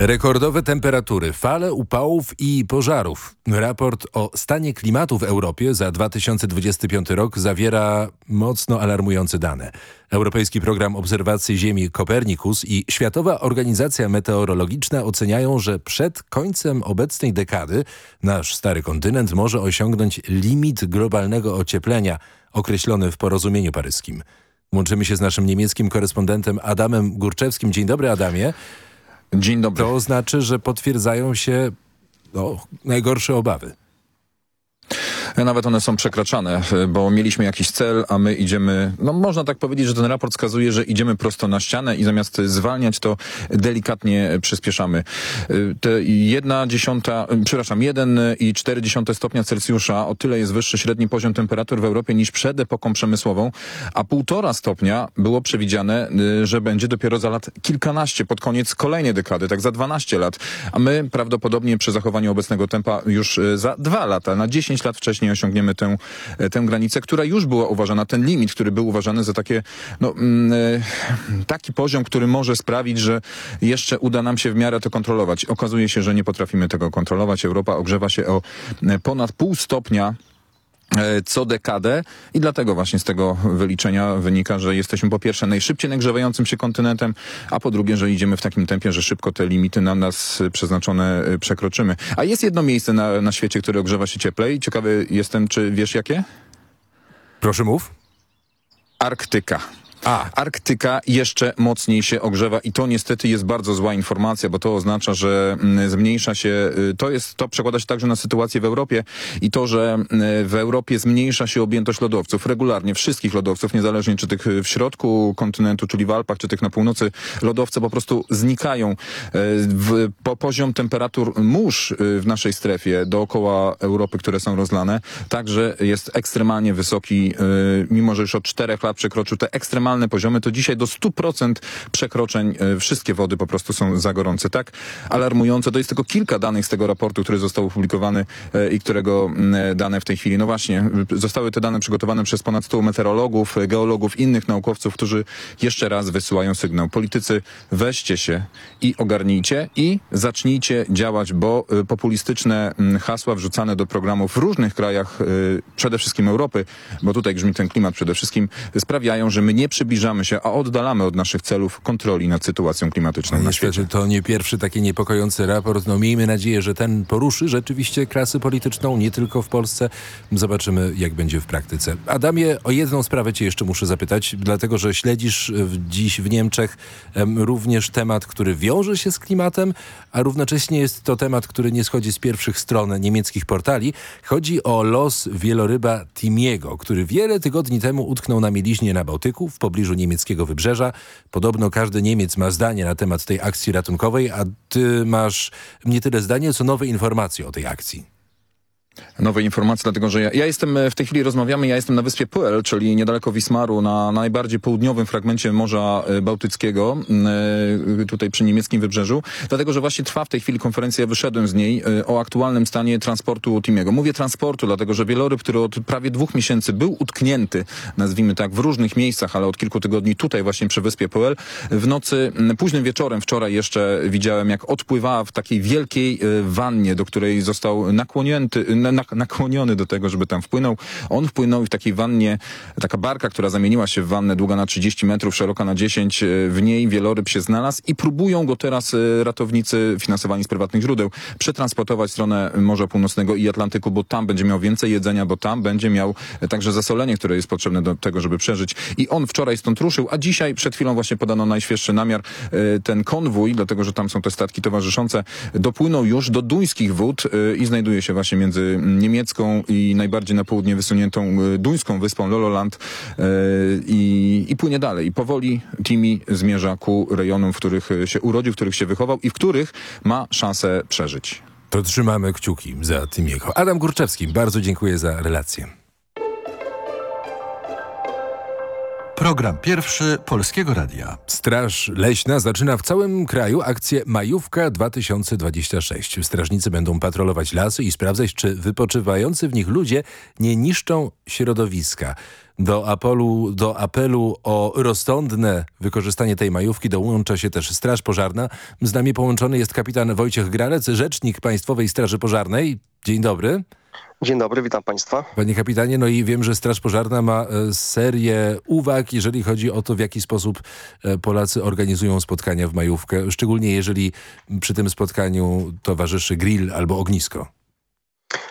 Rekordowe temperatury, fale upałów i pożarów. Raport o stanie klimatu w Europie za 2025 rok zawiera mocno alarmujące dane. Europejski Program Obserwacji Ziemi Kopernikus i Światowa Organizacja Meteorologiczna oceniają, że przed końcem obecnej dekady nasz stary kontynent może osiągnąć limit globalnego ocieplenia określony w porozumieniu paryskim. Łączymy się z naszym niemieckim korespondentem Adamem Górczewskim. Dzień dobry Adamie. Dzień dobry. To znaczy, że potwierdzają się no, najgorsze obawy. Nawet one są przekraczane, bo mieliśmy jakiś cel, a my idziemy, no można tak powiedzieć, że ten raport wskazuje, że idziemy prosto na ścianę i zamiast zwalniać, to delikatnie przyspieszamy. Te jedna dziesiąta, przepraszam, jeden i cztery dziesiąte stopnia Celsjusza, o tyle jest wyższy średni poziom temperatur w Europie niż przed epoką przemysłową, a półtora stopnia było przewidziane, że będzie dopiero za lat kilkanaście, pod koniec kolejnej dekady, tak za 12 lat, a my prawdopodobnie przy zachowaniu obecnego tempa już za dwa lata, na 10 lat wcześniej osiągniemy tę, tę granicę, która już była uważana, ten limit, który był uważany za takie, no, mm, taki poziom, który może sprawić, że jeszcze uda nam się w miarę to kontrolować. Okazuje się, że nie potrafimy tego kontrolować. Europa ogrzewa się o ponad pół stopnia co dekadę i dlatego właśnie z tego wyliczenia wynika, że jesteśmy po pierwsze najszybciej nagrzewającym się kontynentem, a po drugie, że idziemy w takim tempie, że szybko te limity na nas przeznaczone przekroczymy. A jest jedno miejsce na, na świecie, które ogrzewa się cieplej. Ciekawy jestem, czy wiesz jakie? Proszę mów. Arktyka. A. Arktyka jeszcze mocniej się ogrzewa i to niestety jest bardzo zła informacja, bo to oznacza, że zmniejsza się, to jest, to przekłada się także na sytuację w Europie i to, że w Europie zmniejsza się objętość lodowców regularnie, wszystkich lodowców, niezależnie czy tych w środku kontynentu, czyli w Alpach, czy tych na północy, lodowce po prostu znikają. W, po poziom temperatur mórz w naszej strefie dookoła Europy, które są rozlane, także jest ekstremalnie wysoki, mimo że już od czterech lat przekroczył te ekstremalne poziomy, to dzisiaj do 100% przekroczeń wszystkie wody po prostu są za gorące. Tak alarmujące. To jest tylko kilka danych z tego raportu, który został opublikowany i którego dane w tej chwili, no właśnie, zostały te dane przygotowane przez ponad 100 meteorologów, geologów, innych naukowców, którzy jeszcze raz wysyłają sygnał. Politycy, weźcie się i ogarnijcie i zacznijcie działać, bo populistyczne hasła wrzucane do programów w różnych krajach, przede wszystkim Europy, bo tutaj grzmi ten klimat przede wszystkim, sprawiają, że my nie przybliżamy się, a oddalamy od naszych celów kontroli nad sytuacją klimatyczną no na niestety świecie. to nie pierwszy taki niepokojący raport. No miejmy nadzieję, że ten poruszy rzeczywiście klasę polityczną, nie tylko w Polsce. Zobaczymy, jak będzie w praktyce. Adamie, o jedną sprawę cię jeszcze muszę zapytać, dlatego, że śledzisz w, dziś w Niemczech em, również temat, który wiąże się z klimatem, a równocześnie jest to temat, który nie schodzi z pierwszych stron niemieckich portali. Chodzi o los wieloryba Timiego, który wiele tygodni temu utknął na mieliźnie na Bałtyku w pobliżu niemieckiego wybrzeża. Podobno każdy Niemiec ma zdanie na temat tej akcji ratunkowej, a ty masz nie tyle zdanie, co nowe informacje o tej akcji. Nowe informacje, dlatego że ja, ja jestem, w tej chwili rozmawiamy, ja jestem na wyspie Puel, czyli niedaleko Wismaru, na najbardziej południowym fragmencie Morza Bałtyckiego, tutaj przy niemieckim wybrzeżu, dlatego że właśnie trwa w tej chwili konferencja, ja wyszedłem z niej, o aktualnym stanie transportu Timiego. Mówię transportu, dlatego że wieloryb, który od prawie dwóch miesięcy był utknięty, nazwijmy tak, w różnych miejscach, ale od kilku tygodni tutaj właśnie przy wyspie Puel, w nocy, późnym wieczorem wczoraj jeszcze widziałem, jak odpływała w takiej wielkiej wannie, do której został nakłonięty, nakłoniony do tego, żeby tam wpłynął. On wpłynął i w takiej wannie, taka barka, która zamieniła się w wannę długa na 30 metrów, szeroka na 10, w niej wieloryb się znalazł i próbują go teraz ratownicy finansowani z prywatnych źródeł przetransportować w stronę Morza Północnego i Atlantyku, bo tam będzie miał więcej jedzenia, bo tam będzie miał także zasolenie, które jest potrzebne do tego, żeby przeżyć. I on wczoraj stąd ruszył, a dzisiaj przed chwilą właśnie podano najświeższy namiar. Ten konwój, dlatego że tam są te statki towarzyszące, dopłynął już do duńskich wód i znajduje się właśnie między niemiecką i najbardziej na południe wysuniętą e, duńską wyspą Lololand e, i, i płynie dalej. I powoli Timi zmierza ku rejonom, w których się urodził, w których się wychował i w których ma szansę przeżyć. To trzymamy kciuki za Timiego. Adam Górczewski, bardzo dziękuję za relację. Program pierwszy Polskiego Radia. Straż Leśna zaczyna w całym kraju akcję Majówka 2026. Strażnicy będą patrolować lasy i sprawdzać, czy wypoczywający w nich ludzie nie niszczą środowiska. Do apelu, do apelu o rozsądne wykorzystanie tej majówki dołącza się też Straż Pożarna. Z nami połączony jest kapitan Wojciech Gralec, rzecznik Państwowej Straży Pożarnej. Dzień dobry. Dzień dobry, witam Państwa. Panie kapitanie, no i wiem, że Straż Pożarna ma e, serię uwag, jeżeli chodzi o to, w jaki sposób e, Polacy organizują spotkania w majówkę, szczególnie jeżeli przy tym spotkaniu towarzyszy grill albo ognisko.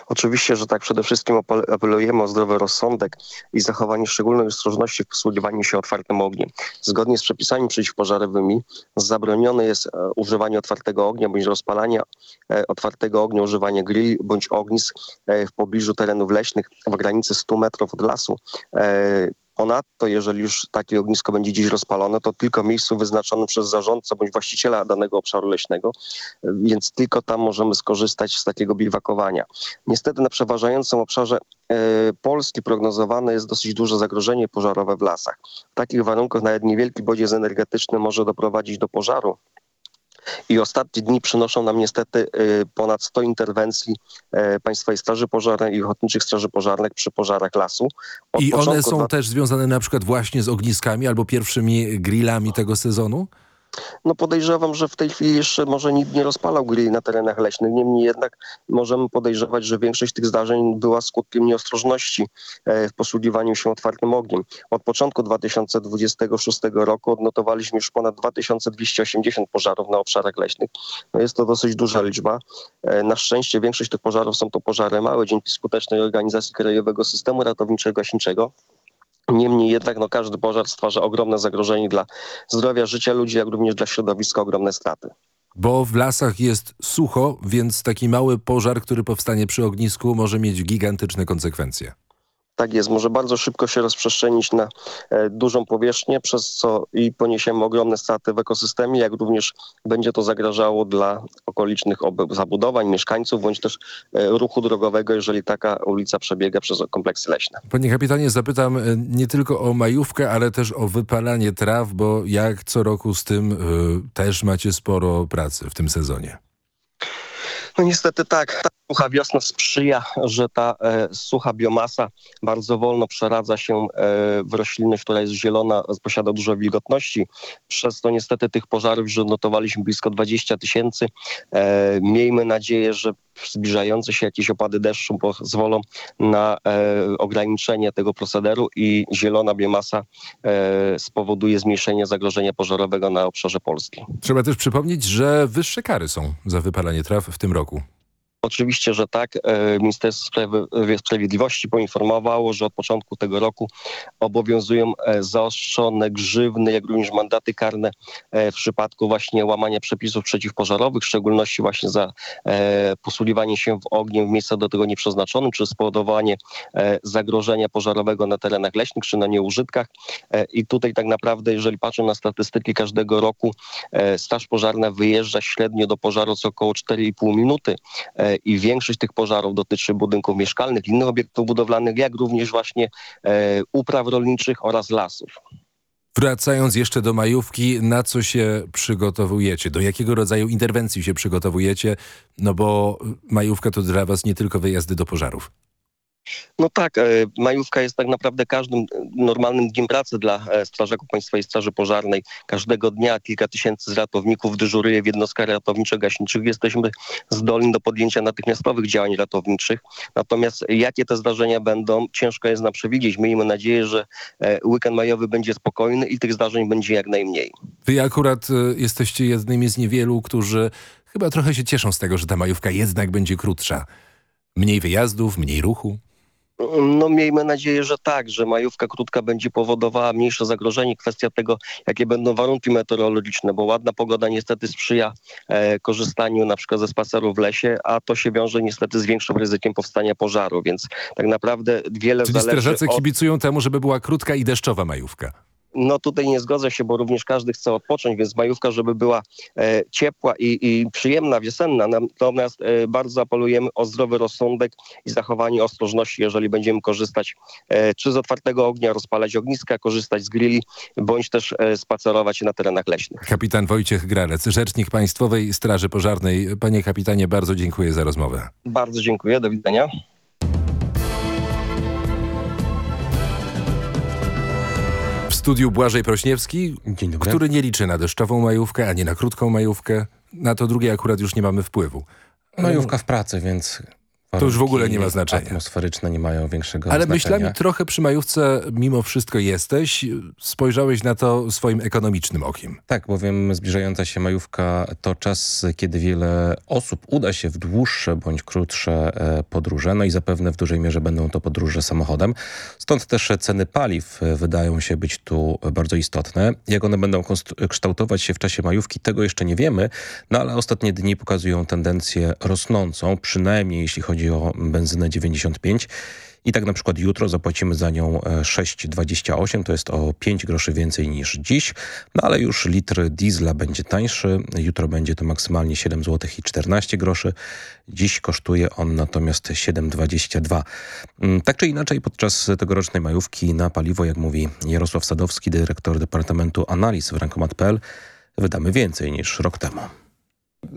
Oczywiście, że tak przede wszystkim apelujemy o zdrowy rozsądek i zachowanie szczególnej ostrożności w posługiwaniu się otwartym ogniem. Zgodnie z przepisami przeciwpożarowymi zabronione jest e, używanie otwartego ognia bądź rozpalanie e, otwartego ognia, używanie grill bądź ognisk e, w pobliżu terenów leśnych w granicy 100 metrów od lasu Ponadto, jeżeli już takie ognisko będzie dziś rozpalone, to tylko miejscu wyznaczonym przez zarządcę bądź właściciela danego obszaru leśnego, więc tylko tam możemy skorzystać z takiego biwakowania. Niestety na przeważającym obszarze e, Polski prognozowane jest dosyć duże zagrożenie pożarowe w lasach. W takich warunkach nawet niewielki bodziec energetyczny może doprowadzić do pożaru i ostatnie dni przynoszą nam niestety y, ponad 100 interwencji y, Państwowej Straży Pożarnej i Ochotniczych Straży Pożarnych przy pożarach lasu. Od I one są też związane na przykład właśnie z ogniskami albo pierwszymi grillami tego sezonu? No podejrzewam, że w tej chwili jeszcze może nikt nie rozpalał grilli na terenach leśnych. Niemniej jednak możemy podejrzewać, że większość tych zdarzeń była skutkiem nieostrożności e, w posługiwaniu się otwartym ogniem. Od początku 2026 roku odnotowaliśmy już ponad 2280 pożarów na obszarach leśnych. No jest to dosyć duża liczba. E, na szczęście większość tych pożarów są to pożary małe dzięki skutecznej organizacji Krajowego Systemu Ratowniczego-Gaśniczego. Niemniej jednak no, każdy pożar stwarza ogromne zagrożenie dla zdrowia, życia ludzi, jak również dla środowiska ogromne straty. Bo w lasach jest sucho, więc taki mały pożar, który powstanie przy ognisku może mieć gigantyczne konsekwencje. Tak jest, może bardzo szybko się rozprzestrzenić na e, dużą powierzchnię, przez co i poniesiemy ogromne straty w ekosystemie, jak również będzie to zagrażało dla okolicznych zabudowań, mieszkańców, bądź też e, ruchu drogowego, jeżeli taka ulica przebiega przez kompleksy leśne. Panie kapitanie, zapytam e, nie tylko o majówkę, ale też o wypalanie traw, bo jak co roku z tym też macie sporo pracy w tym sezonie. No niestety tak. Sucha wiosna sprzyja, że ta e, sucha biomasa bardzo wolno przeradza się e, w roślinność, która jest zielona, posiada dużo wilgotności. Przez to niestety tych pożarów już odnotowaliśmy blisko 20 tysięcy. E, miejmy nadzieję, że zbliżające się jakieś opady deszczu pozwolą na e, ograniczenie tego procederu i zielona biomasa e, spowoduje zmniejszenie zagrożenia pożarowego na obszarze Polski. Trzeba też przypomnieć, że wyższe kary są za wypalanie traw w tym roku. Oczywiście, że tak. E, Ministerstwo Sprawiedliwości poinformowało, że od początku tego roku obowiązują e, zaostrzone grzywny, jak również mandaty karne e, w przypadku właśnie łamania przepisów przeciwpożarowych, w szczególności właśnie za posługiwanie się w ogniem w miejscach do tego nieprzeznaczonym, czy spowodowanie zagrożenia pożarowego na terenach leśnych, czy na nieużytkach. I tutaj tak naprawdę, jeżeli patrzę na statystyki każdego roku, Straż Pożarna wyjeżdża średnio do pożaru co około 4,5 minuty i większość tych pożarów dotyczy budynków mieszkalnych, innych obiektów budowlanych, jak również właśnie e, upraw rolniczych oraz lasów. Wracając jeszcze do majówki, na co się przygotowujecie? Do jakiego rodzaju interwencji się przygotowujecie? No bo majówka to dla was nie tylko wyjazdy do pożarów. No tak, e, majówka jest tak naprawdę każdym normalnym dniem pracy dla e, Strażaków Państwowej Straży Pożarnej. Każdego dnia kilka tysięcy ratowników dyżuruje w jednostkach ratowniczo-gaśniczych. Jesteśmy zdolni do podjęcia natychmiastowych działań ratowniczych. Natomiast jakie te zdarzenia będą, ciężko jest nam przewidzieć. Miejmy nadzieję, że e, weekend majowy będzie spokojny i tych zdarzeń będzie jak najmniej. Wy akurat jesteście jednymi z niewielu, którzy chyba trochę się cieszą z tego, że ta majówka jednak będzie krótsza. Mniej wyjazdów, mniej ruchu. No miejmy nadzieję, że tak, że majówka krótka będzie powodowała mniejsze zagrożenie. Kwestia tego, jakie będą warunki meteorologiczne, bo ładna pogoda niestety sprzyja e, korzystaniu na przykład ze spaceru w lesie, a to się wiąże niestety z większym ryzykiem powstania pożaru, więc tak naprawdę wiele Czyli zależy strażacy od... kibicują temu, żeby była krótka i deszczowa majówka. No tutaj nie zgodzę się, bo również każdy chce odpocząć, więc majówka, żeby była e, ciepła i, i przyjemna, wiosenna. Natomiast e, bardzo apelujemy o zdrowy rozsądek i zachowanie ostrożności, jeżeli będziemy korzystać e, czy z otwartego ognia, rozpalać ogniska, korzystać z grilli, bądź też e, spacerować na terenach leśnych. Kapitan Wojciech Gralec, rzecznik Państwowej Straży Pożarnej. Panie kapitanie, bardzo dziękuję za rozmowę. Bardzo dziękuję, do widzenia. Studiu Błażej Prośniewski, który nie liczy na deszczową majówkę, ani na krótką majówkę. Na to drugie akurat już nie mamy wpływu. Majówka w pracy, więc To już w ogóle nie ma znaczenia. Atmosferyczne nie mają większego Ale znaczenia. myślami trochę przy majówce mimo wszystko jesteś. Spojrzałeś na to swoim ekonomicznym okiem. Tak, bowiem zbliżająca się majówka to czas, kiedy wiele osób uda się w dłuższe bądź krótsze e, podróże, no i zapewne w dużej mierze będą to podróże samochodem. Stąd też ceny paliw e, wydają się być tu bardzo istotne. Jak one będą kształtować się w czasie majówki, tego jeszcze nie wiemy, no ale ostatnie dni pokazują tendencję rosnącą, przynajmniej jeśli chodzi o benzynę 95. I tak na przykład jutro zapłacimy za nią e, 6,28, to jest o 5 groszy więcej niż dziś, no ale już litr diesla będzie tańszy, jutro będzie to maksymalnie 7 zł i 14 groszy, dziś kosztuje on natomiast 7,22. Mm, Tak czy inaczej podczas tegorocznej majówki na paliwo, jak mówi Jarosław Sadowski, dyrektor Departamentu Analiz w Rankomat.pl, wydamy więcej niż rok temu.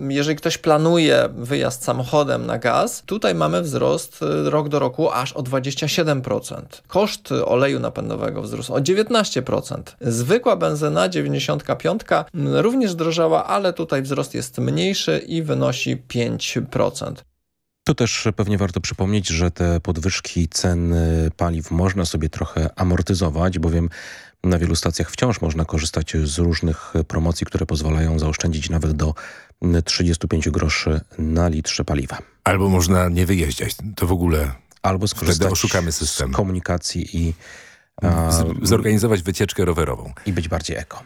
Jeżeli ktoś planuje wyjazd samochodem na gaz, tutaj mamy wzrost y, rok do roku aż o 27%. Koszt oleju napędowego wzrósł o 19%. Zwykła benzyna 95 mm, również drożała, ale tutaj wzrost jest mniejszy i wynosi 5%. Tu też pewnie warto przypomnieć, że te podwyżki cen y, paliw można sobie trochę amortyzować, bowiem na wielu stacjach wciąż można korzystać z różnych promocji, które pozwalają zaoszczędzić nawet do 35 groszy na litrze paliwa. Albo można nie wyjeździać. To w ogóle Albo skorzystać oszukamy system. z komunikacji i a, zorganizować wycieczkę rowerową. i być bardziej eko.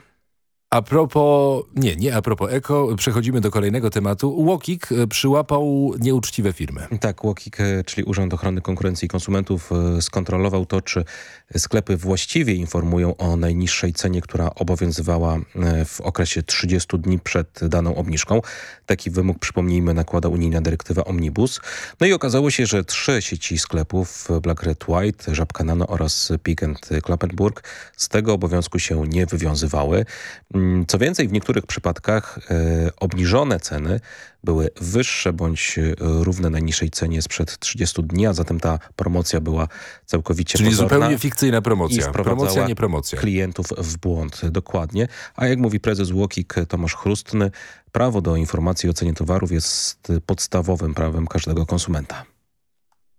A propos, nie, nie a propos eko, przechodzimy do kolejnego tematu. Łokik e, przyłapał nieuczciwe firmy. Tak, UOKiK, e, czyli Urząd Ochrony Konkurencji i Konsumentów e, skontrolował to, czy sklepy właściwie informują o najniższej cenie, która obowiązywała w okresie 30 dni przed daną obniżką. Taki wymóg, przypomnijmy, nakłada unijna dyrektywa Omnibus. No i okazało się, że trzy sieci sklepów, Black Red White, Żabka Nano oraz Pig Klappenburg, z tego obowiązku się nie wywiązywały. Mm, Co więcej, w niektórych przypadkach e, obniżone ceny były wyższe bądź e, równe najniższej cenie sprzed 30 dni, a zatem ta promocja była całkowicie Czyli zupełnie fikcyjna promocja. Promocja, nie promocja. klientów w błąd. Dokładnie. A jak mówi prezes Łokik Tomasz Chrustny, prawo do informacji o cenie towarów jest podstawowym prawem każdego konsumenta.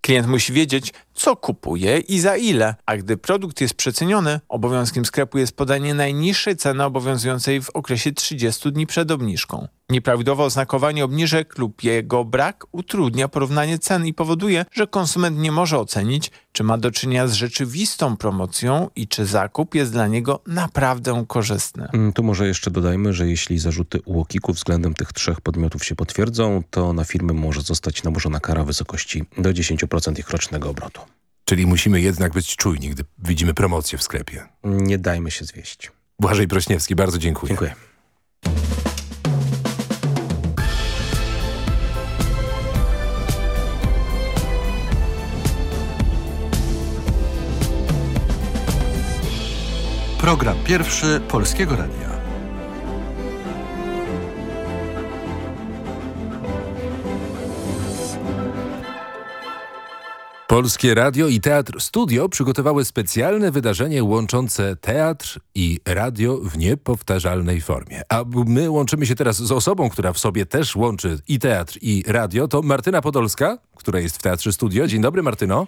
Klient musi wiedzieć, co kupuje i za ile, a gdy produkt jest przeceniony, obowiązkiem sklepu jest podanie najniższej ceny obowiązującej w okresie 30 dni przed obniżką. Nieprawidłowe oznakowanie obniżek lub jego brak utrudnia porównanie cen i powoduje, że konsument nie może ocenić, czy ma do czynienia z rzeczywistą promocją i czy zakup jest dla niego naprawdę korzystny. Mm, Tu może jeszcze dodajmy, że jeśli zarzuty UOKiK-u względem tych trzech podmiotów się potwierdzą, to na firmy może zostać nałożona kara w wysokości do 10% ich rocznego obrotu. Czyli musimy jednak być czujni, gdy widzimy promocję w sklepie. Nie dajmy się zwieść. Błażej Prośniewski, bardzo dziękuję. Dziękuję. Program pierwszy Polskiego Radia. Polskie Radio i Teatr Studio przygotowały specjalne wydarzenie łączące teatr i radio w niepowtarzalnej formie. A my łączymy się teraz z osobą, która w sobie też łączy i teatr i radio. To Martyna Podolska, która jest w Teatrze Studio. Dzień dobry Martyno.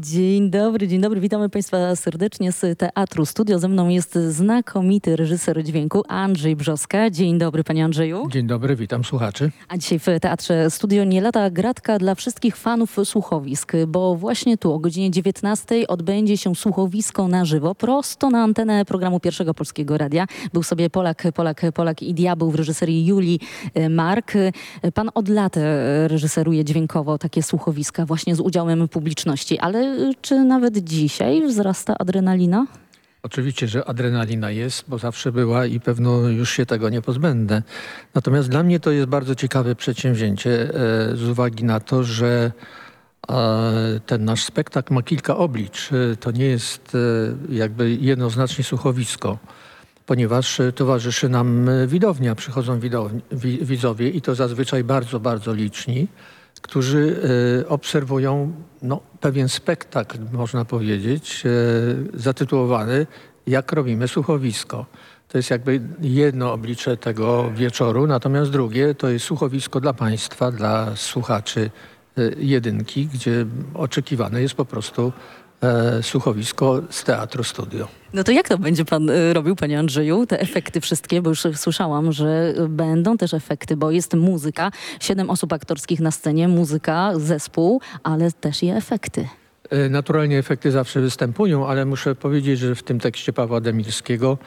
Dzień dobry, dzień dobry. Witamy Państwa serdecznie z Teatru Studio. Ze mną jest znakomity reżyser dźwięku Andrzej Brzoska. Dzień dobry, panie Andrzeju. Dzień dobry, witam słuchaczy. A dzisiaj w Teatrze Studio nie lata gratka dla wszystkich fanów słuchowisk, bo właśnie tu o godzinie 19 odbędzie się słuchowisko na żywo, prosto na antenę programu Pierwszego Polskiego Radia. Był sobie Polak, Polak, Polak i Diabeł w reżyserii Julii e, Mark. Pan od lat e, reżyseruje dźwiękowo takie słuchowiska właśnie z udziałem publiczności, ale czy nawet dzisiaj wzrasta adrenalina? Oczywiście, że adrenalina jest, bo zawsze była i pewno już się tego nie pozbędę. Natomiast dla mnie to jest bardzo ciekawe przedsięwzięcie e, z uwagi na to, że e, ten nasz spektakl ma kilka oblicz. E, To nie jest jakby jednoznacznie słuchowisko, ponieważ towarzyszy nam widownia, przychodzą widowni, wi, widzowie i to zazwyczaj bardzo, bardzo liczni, którzy e, obserwują no, pewien spektakl, można powiedzieć, e, zatytułowany Jak robimy słuchowisko. To jest jakby jedno oblicze tego wieczoru, natomiast drugie to jest słuchowisko dla państwa, dla słuchaczy e, jedynki, gdzie oczekiwane jest po prostu e, słuchowisko z teatru studio. No to jak to będzie pan y, robił, panie Andrzeju? Te efekty wszystkie, bo już słyszałam, że będą też efekty, bo jest muzyka, siedem osób aktorskich na scenie, muzyka, zespół, ale też i efekty. E, Naturalnie efekty zawsze występują, ale muszę powiedzieć, że w tym tekście Pawła Demirskiego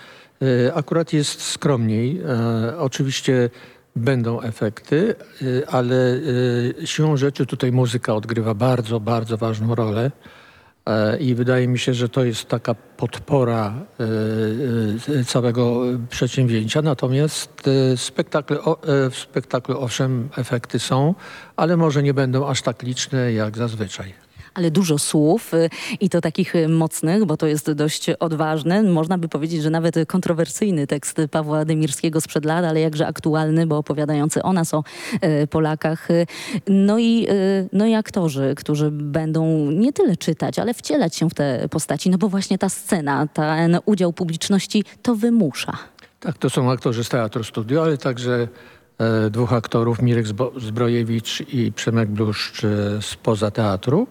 e, akurat jest skromniej. E, Oczywiście będą efekty, e, ale e, siłą rzeczy tutaj muzyka odgrywa bardzo, bardzo ważną rolę. E, I wydaje mi się, że to jest taka podpora e, e, całego przedsięwzięcia. Natomiast e, spektakl, o- e, w spektaklu owszem efekty są, ale może nie będą aż tak liczne jak zazwyczaj. Ale dużo słów y, i to takich y, mocnych, bo to jest dość odważny, można by powiedzieć, że nawet kontrowersyjny tekst Pawła Demirskiego sprzed lat, ale jakże aktualny, bo opowiadający o nas, o y, Polakach. No i, y, no i aktorzy, którzy będą nie tyle czytać, ale wcielać się w te postaci, no bo właśnie ta scena, ten udział publiczności to wymusza. Tak, to są aktorzy z Teatru Studio, ale także e, dwóch aktorów, Mirek Zbrojewicz i Przemek Bluszcz e, spoza teatru.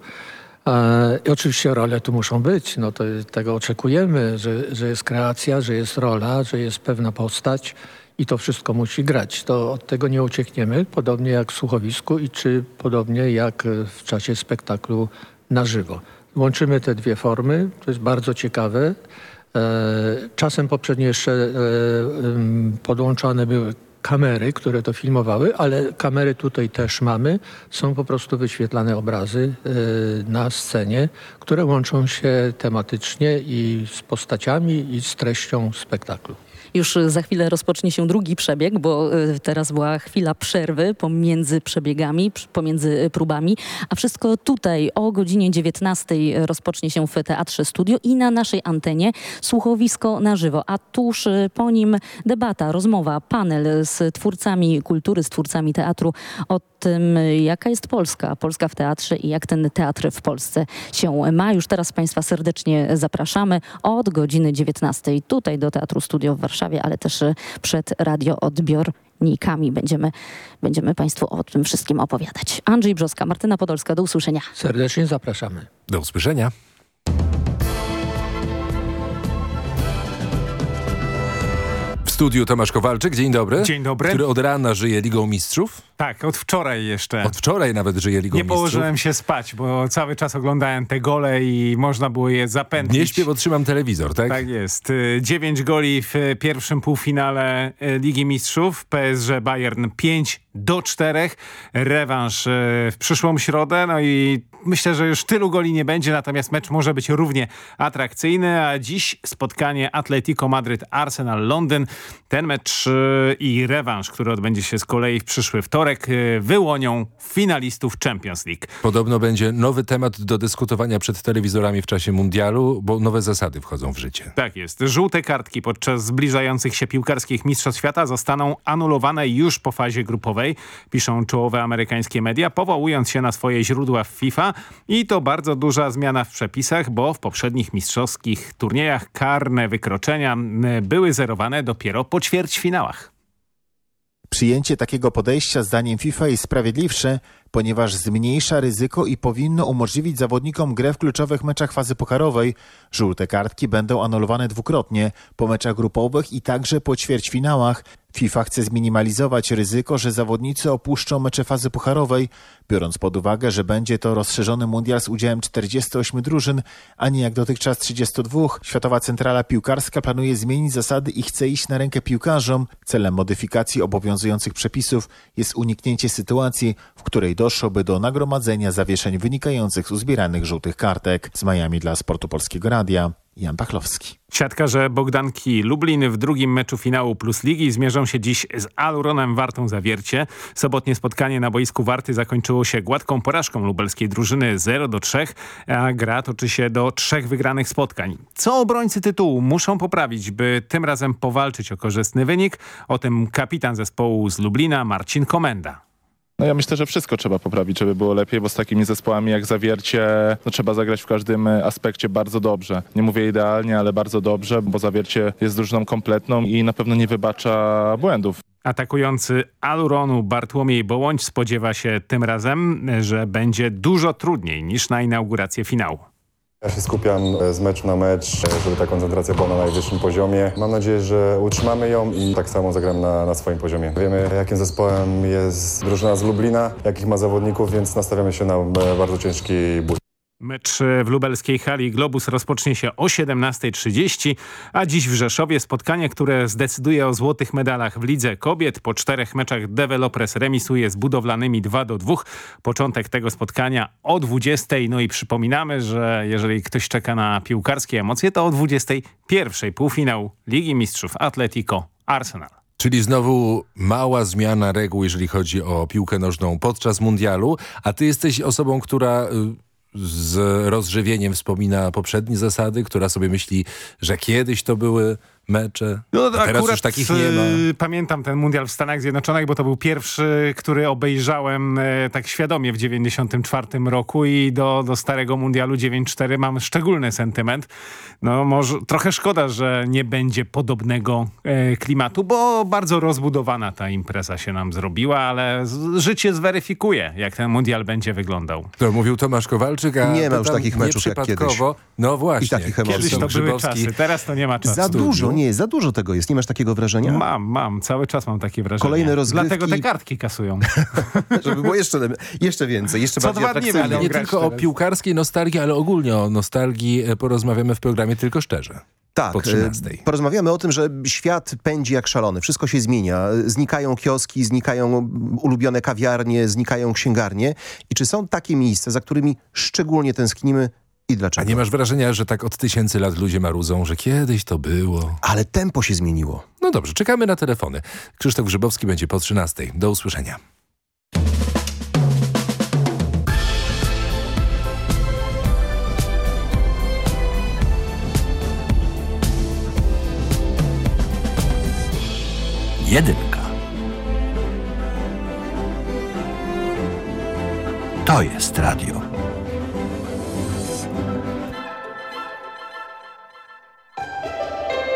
E, I oczywiście role tu muszą być, no to tego oczekujemy, że, że jest kreacja, że jest rola, że jest pewna postać i to wszystko musi grać. To od tego nie uciekniemy, podobnie jak w słuchowisku i czy podobnie jak e, w czasie spektaklu na żywo. Łączymy te dwie formy, to jest bardzo ciekawe. E, Czasem poprzednio jeszcze e, podłączane były kamery, które to filmowały, ale kamery tutaj też mamy. Są po prostu wyświetlane obrazy e, na scenie, które łączą się tematycznie i z postaciami i z treścią spektaklu. Już y, za chwilę rozpocznie się drugi przebieg, bo y, teraz była chwila przerwy pomiędzy przebiegami, pomiędzy y, próbami, a wszystko tutaj o godzinie 19 rozpocznie się w Teatrze Studio i na naszej antenie słuchowisko na żywo, a tuż po nim debata, rozmowa, panel z twórcami kultury, z twórcami teatru. O tym, jaka jest Polska, Polska w teatrze i jak ten teatr w Polsce się ma. Już teraz Państwa serdecznie zapraszamy od godziny 19 tutaj do Teatru Studio w Warszawie, ale też przed radioodbiornikami będziemy, będziemy Państwu o tym wszystkim opowiadać. Andrzej Brzoska, Martyna Podolska, do usłyszenia. Serdecznie zapraszamy. Do usłyszenia. Studiu Tomasz Kowalczyk, dzień dobry. Dzień dobry. Który od rana żyje Ligą Mistrzów. Tak, od wczoraj jeszcze. Od wczoraj nawet żyje Ligą Nie Mistrzów. położyłem się spać, bo cały czas oglądałem te gole i można było je zapętlić. Nie śpię, bo trzymam telewizor, tak? Tak jest. Y, Dziewięć goli w pierwszym półfinale y, Ligi Mistrzów. PSG Bayern 5 do 4. Rewanż y, w przyszłą środę. No i myślę, że już tylu goli nie będzie, natomiast mecz może być równie atrakcyjny. A dziś spotkanie Atletico Madryt Arsenal Londyn. Ten mecz y, i rewanż, który odbędzie się z kolei w przyszły wtorek, y, wyłonią finalistów Champions League. Podobno będzie nowy temat do dyskutowania przed telewizorami w czasie mundialu, bo nowe zasady wchodzą w życie. Tak jest. Żółte kartki podczas zbliżających się piłkarskich Mistrzostw Świata zostaną anulowane już po fazie grupowej, piszą czołowe amerykańskie media, powołując się na swoje źródła w FIFA. I to bardzo duża zmiana w przepisach, bo w poprzednich mistrzowskich turniejach karne wykroczenia m, były zerowane dopiero po ćwierćfinałach. Przyjęcie takiego podejścia zdaniem FIFA jest sprawiedliwsze, ponieważ zmniejsza ryzyko i powinno umożliwić zawodnikom grę w kluczowych meczach fazy pokarowej. Żółte kartki będą anulowane dwukrotnie po meczach grupowych i także po ćwierćfinałach. FIFA chce zminimalizować ryzyko, że zawodnicy opuszczą mecze fazy pucharowej, biorąc pod uwagę, że będzie to rozszerzony mundial z udziałem 48 drużyn, a nie jak dotychczas 32. Światowa Centrala Piłkarska planuje zmienić zasady i chce iść na rękę piłkarzom. Celem modyfikacji obowiązujących przepisów jest uniknięcie sytuacji, w której doszłoby do nagromadzenia zawieszeń wynikających z uzbieranych żółtych kartek. Z Miami dla Sportu Polskiego Radia, Jan Pachlowski. Siatkarze Bogdanki Lublin w drugim meczu finału Plus Ligi zmierzą się dziś z Aluronem Wartą Zawiercie. Sobotnie spotkanie na boisku Warty zakończyło się gładką porażką lubelskiej drużyny 0 do 3, a gra toczy się do trzech wygranych spotkań. Co obrońcy tytułu muszą poprawić, by tym razem powalczyć o korzystny wynik? O tym kapitan zespołu z Lublina Marcin Komenda. No ja myślę, że wszystko trzeba poprawić, żeby było lepiej, bo z takimi zespołami jak Zawiercie no, trzeba zagrać w każdym aspekcie bardzo dobrze. Nie mówię idealnie, ale bardzo dobrze, bo Zawiercie jest drużyną kompletną i na pewno nie wybacza błędów. Atakujący Aluronu Bartłomiej Bołądź spodziewa się tym razem, że będzie dużo trudniej niż na inaugurację finału. Ja się skupiam z meczu na mecz, żeby ta koncentracja była na najwyższym poziomie. Mam nadzieję, że utrzymamy ją i tak samo zagram na, na swoim poziomie. Wiemy, jakim zespołem jest drużyna z Lublina, jakich ma zawodników, więc nastawiamy się na bardzo ciężki bój. Mecz w lubelskiej hali Globus rozpocznie się o 17.30, a dziś w Rzeszowie spotkanie, które zdecyduje o złotych medalach w Lidze Kobiet. Po czterech meczach Developers remisuje z budowlanymi 2 do 2. Początek tego spotkania o 20. No i przypominamy, że jeżeli ktoś czeka na piłkarskie emocje, to o 21. półfinał Ligi Mistrzów Atletico Arsenal. Czyli znowu mała zmiana reguł, jeżeli chodzi o piłkę nożną podczas mundialu, a ty jesteś osobą, która z rozżywieniem wspomina poprzednie zasady, która sobie myśli, że kiedyś to były mecze. No, teraz akurat już takich nie ma. y, Pamiętam ten mundial w Stanach Zjednoczonych, bo to był pierwszy, który obejrzałem e, tak świadomie w 94 roku i do, do starego mundialu 9-4 mam szczególny sentyment. No może trochę szkoda, że nie będzie podobnego e, klimatu, bo bardzo rozbudowana ta impreza się nam zrobiła, ale z, życie zweryfikuje, jak ten mundial będzie wyglądał. To mówił Tomasz Kowalczyk, a Nie ma już takich meczów jak nieprzypadkowo- No właśnie. I takich emocji. Kiedyś to były czasy, teraz to nie ma czasu. Za dużo, nie, za dużo tego jest. Nie masz takiego wrażenia? Mam, mam. Cały czas mam takie wrażenie. Kolejne rozgrywki. Dlatego te kartki kasują. Żeby było jeszcze, jeszcze więcej, jeszcze Co bardziej dwa dni będą Nie tylko o teraz. piłkarskiej nostalgii, ale ogólnie o nostalgii e, porozmawiamy w programie Tylko Szczerze. Tak, po e, 13. porozmawiamy o tym, że świat pędzi jak szalony, wszystko się zmienia, znikają kioski, znikają ulubione kawiarnie, znikają księgarnie i czy są takie miejsca, za którymi szczególnie tęsknimy i A dlaczego? nie masz wrażenia, że tak od tysięcy lat ludzie marudzą, że kiedyś to było? Ale tempo się zmieniło. No dobrze, czekamy na telefony. Krzysztof Grzybowski będzie po 13. Do usłyszenia. Jedynka. To jest radio.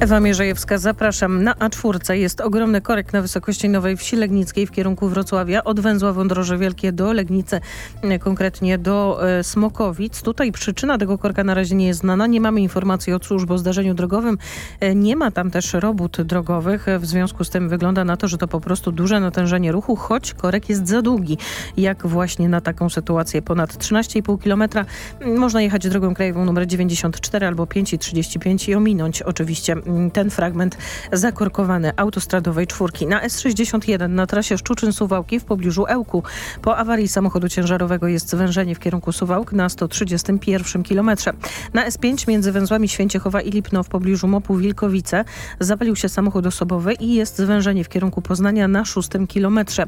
Ewa Mierzejewska, zapraszam. Na A4 jest ogromny korek na wysokości Nowej Wsi Legnickiej w kierunku Wrocławia, od węzła Wądroże Wielkie do Legnicy, e, konkretnie do e, Smokowic. Tutaj przyczyna tego korka na razie nie jest znana. Nie mamy informacji od służb o zdarzeniu drogowym. E, Nie ma tam też robót drogowych. W związku z tym wygląda na to, że to po prostu duże natężenie ruchu, choć korek jest za długi. Jak właśnie na taką sytuację ponad 13,5 km można jechać drogą krajową numer 94 albo 5,35 i ominąć oczywiście ten fragment zakorkowane autostradowej czwórki. Na S61 na trasie Szczuczyn-Suwałki w pobliżu Ełku po awarii samochodu ciężarowego jest zwężenie w kierunku Suwałk na 131 km. Na S5 między węzłami Święciechowa i Lipno w pobliżu Mopu Wilkowice zawalił się samochód osobowy i jest zwężenie w kierunku Poznania na 6 kilometrze.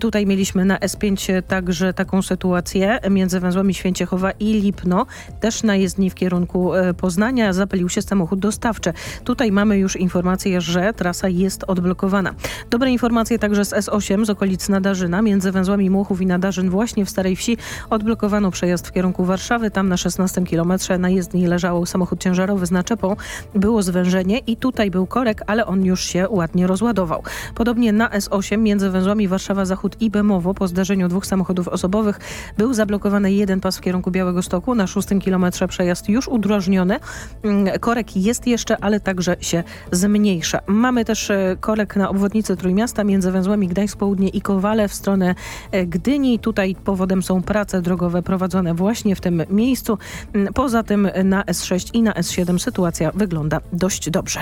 Tutaj mieliśmy na S5 także taką sytuację między węzłami Święciechowa i Lipno. Też na jezdni w kierunku e, Poznania zapalił się samochód dostawczy. Tutaj mamy już informację, że trasa jest odblokowana. Dobre informacje także z S8 z okolic Nadarzyna. Między węzłami Muchów i Nadarzyn właśnie w Starej Wsi odblokowano przejazd w kierunku Warszawy. Tam na 16 kilometrze na jezdni leżał samochód ciężarowy z naczepą. Było zwężenie i tutaj był korek, ale on już się ładnie rozładował. Podobnie na S8 między węzłami Warszawa Zachód i Bemowo po zdarzeniu dwóch samochodów osobowych był zablokowany jeden pas w kierunku Białego Stoku. Na 6 kilometrze przejazd już udrożniony. Mm, Korek jest jeszcze, ale także się zmniejsza. Mamy też e, korek na obwodnicy Trójmiasta między węzłami Gdańsk Południe i Kowale w stronę e, Gdyni. Tutaj powodem są prace drogowe prowadzone właśnie w tym miejscu. Mm, Poza tym na S6 i na S7 sytuacja wygląda dość dobrze.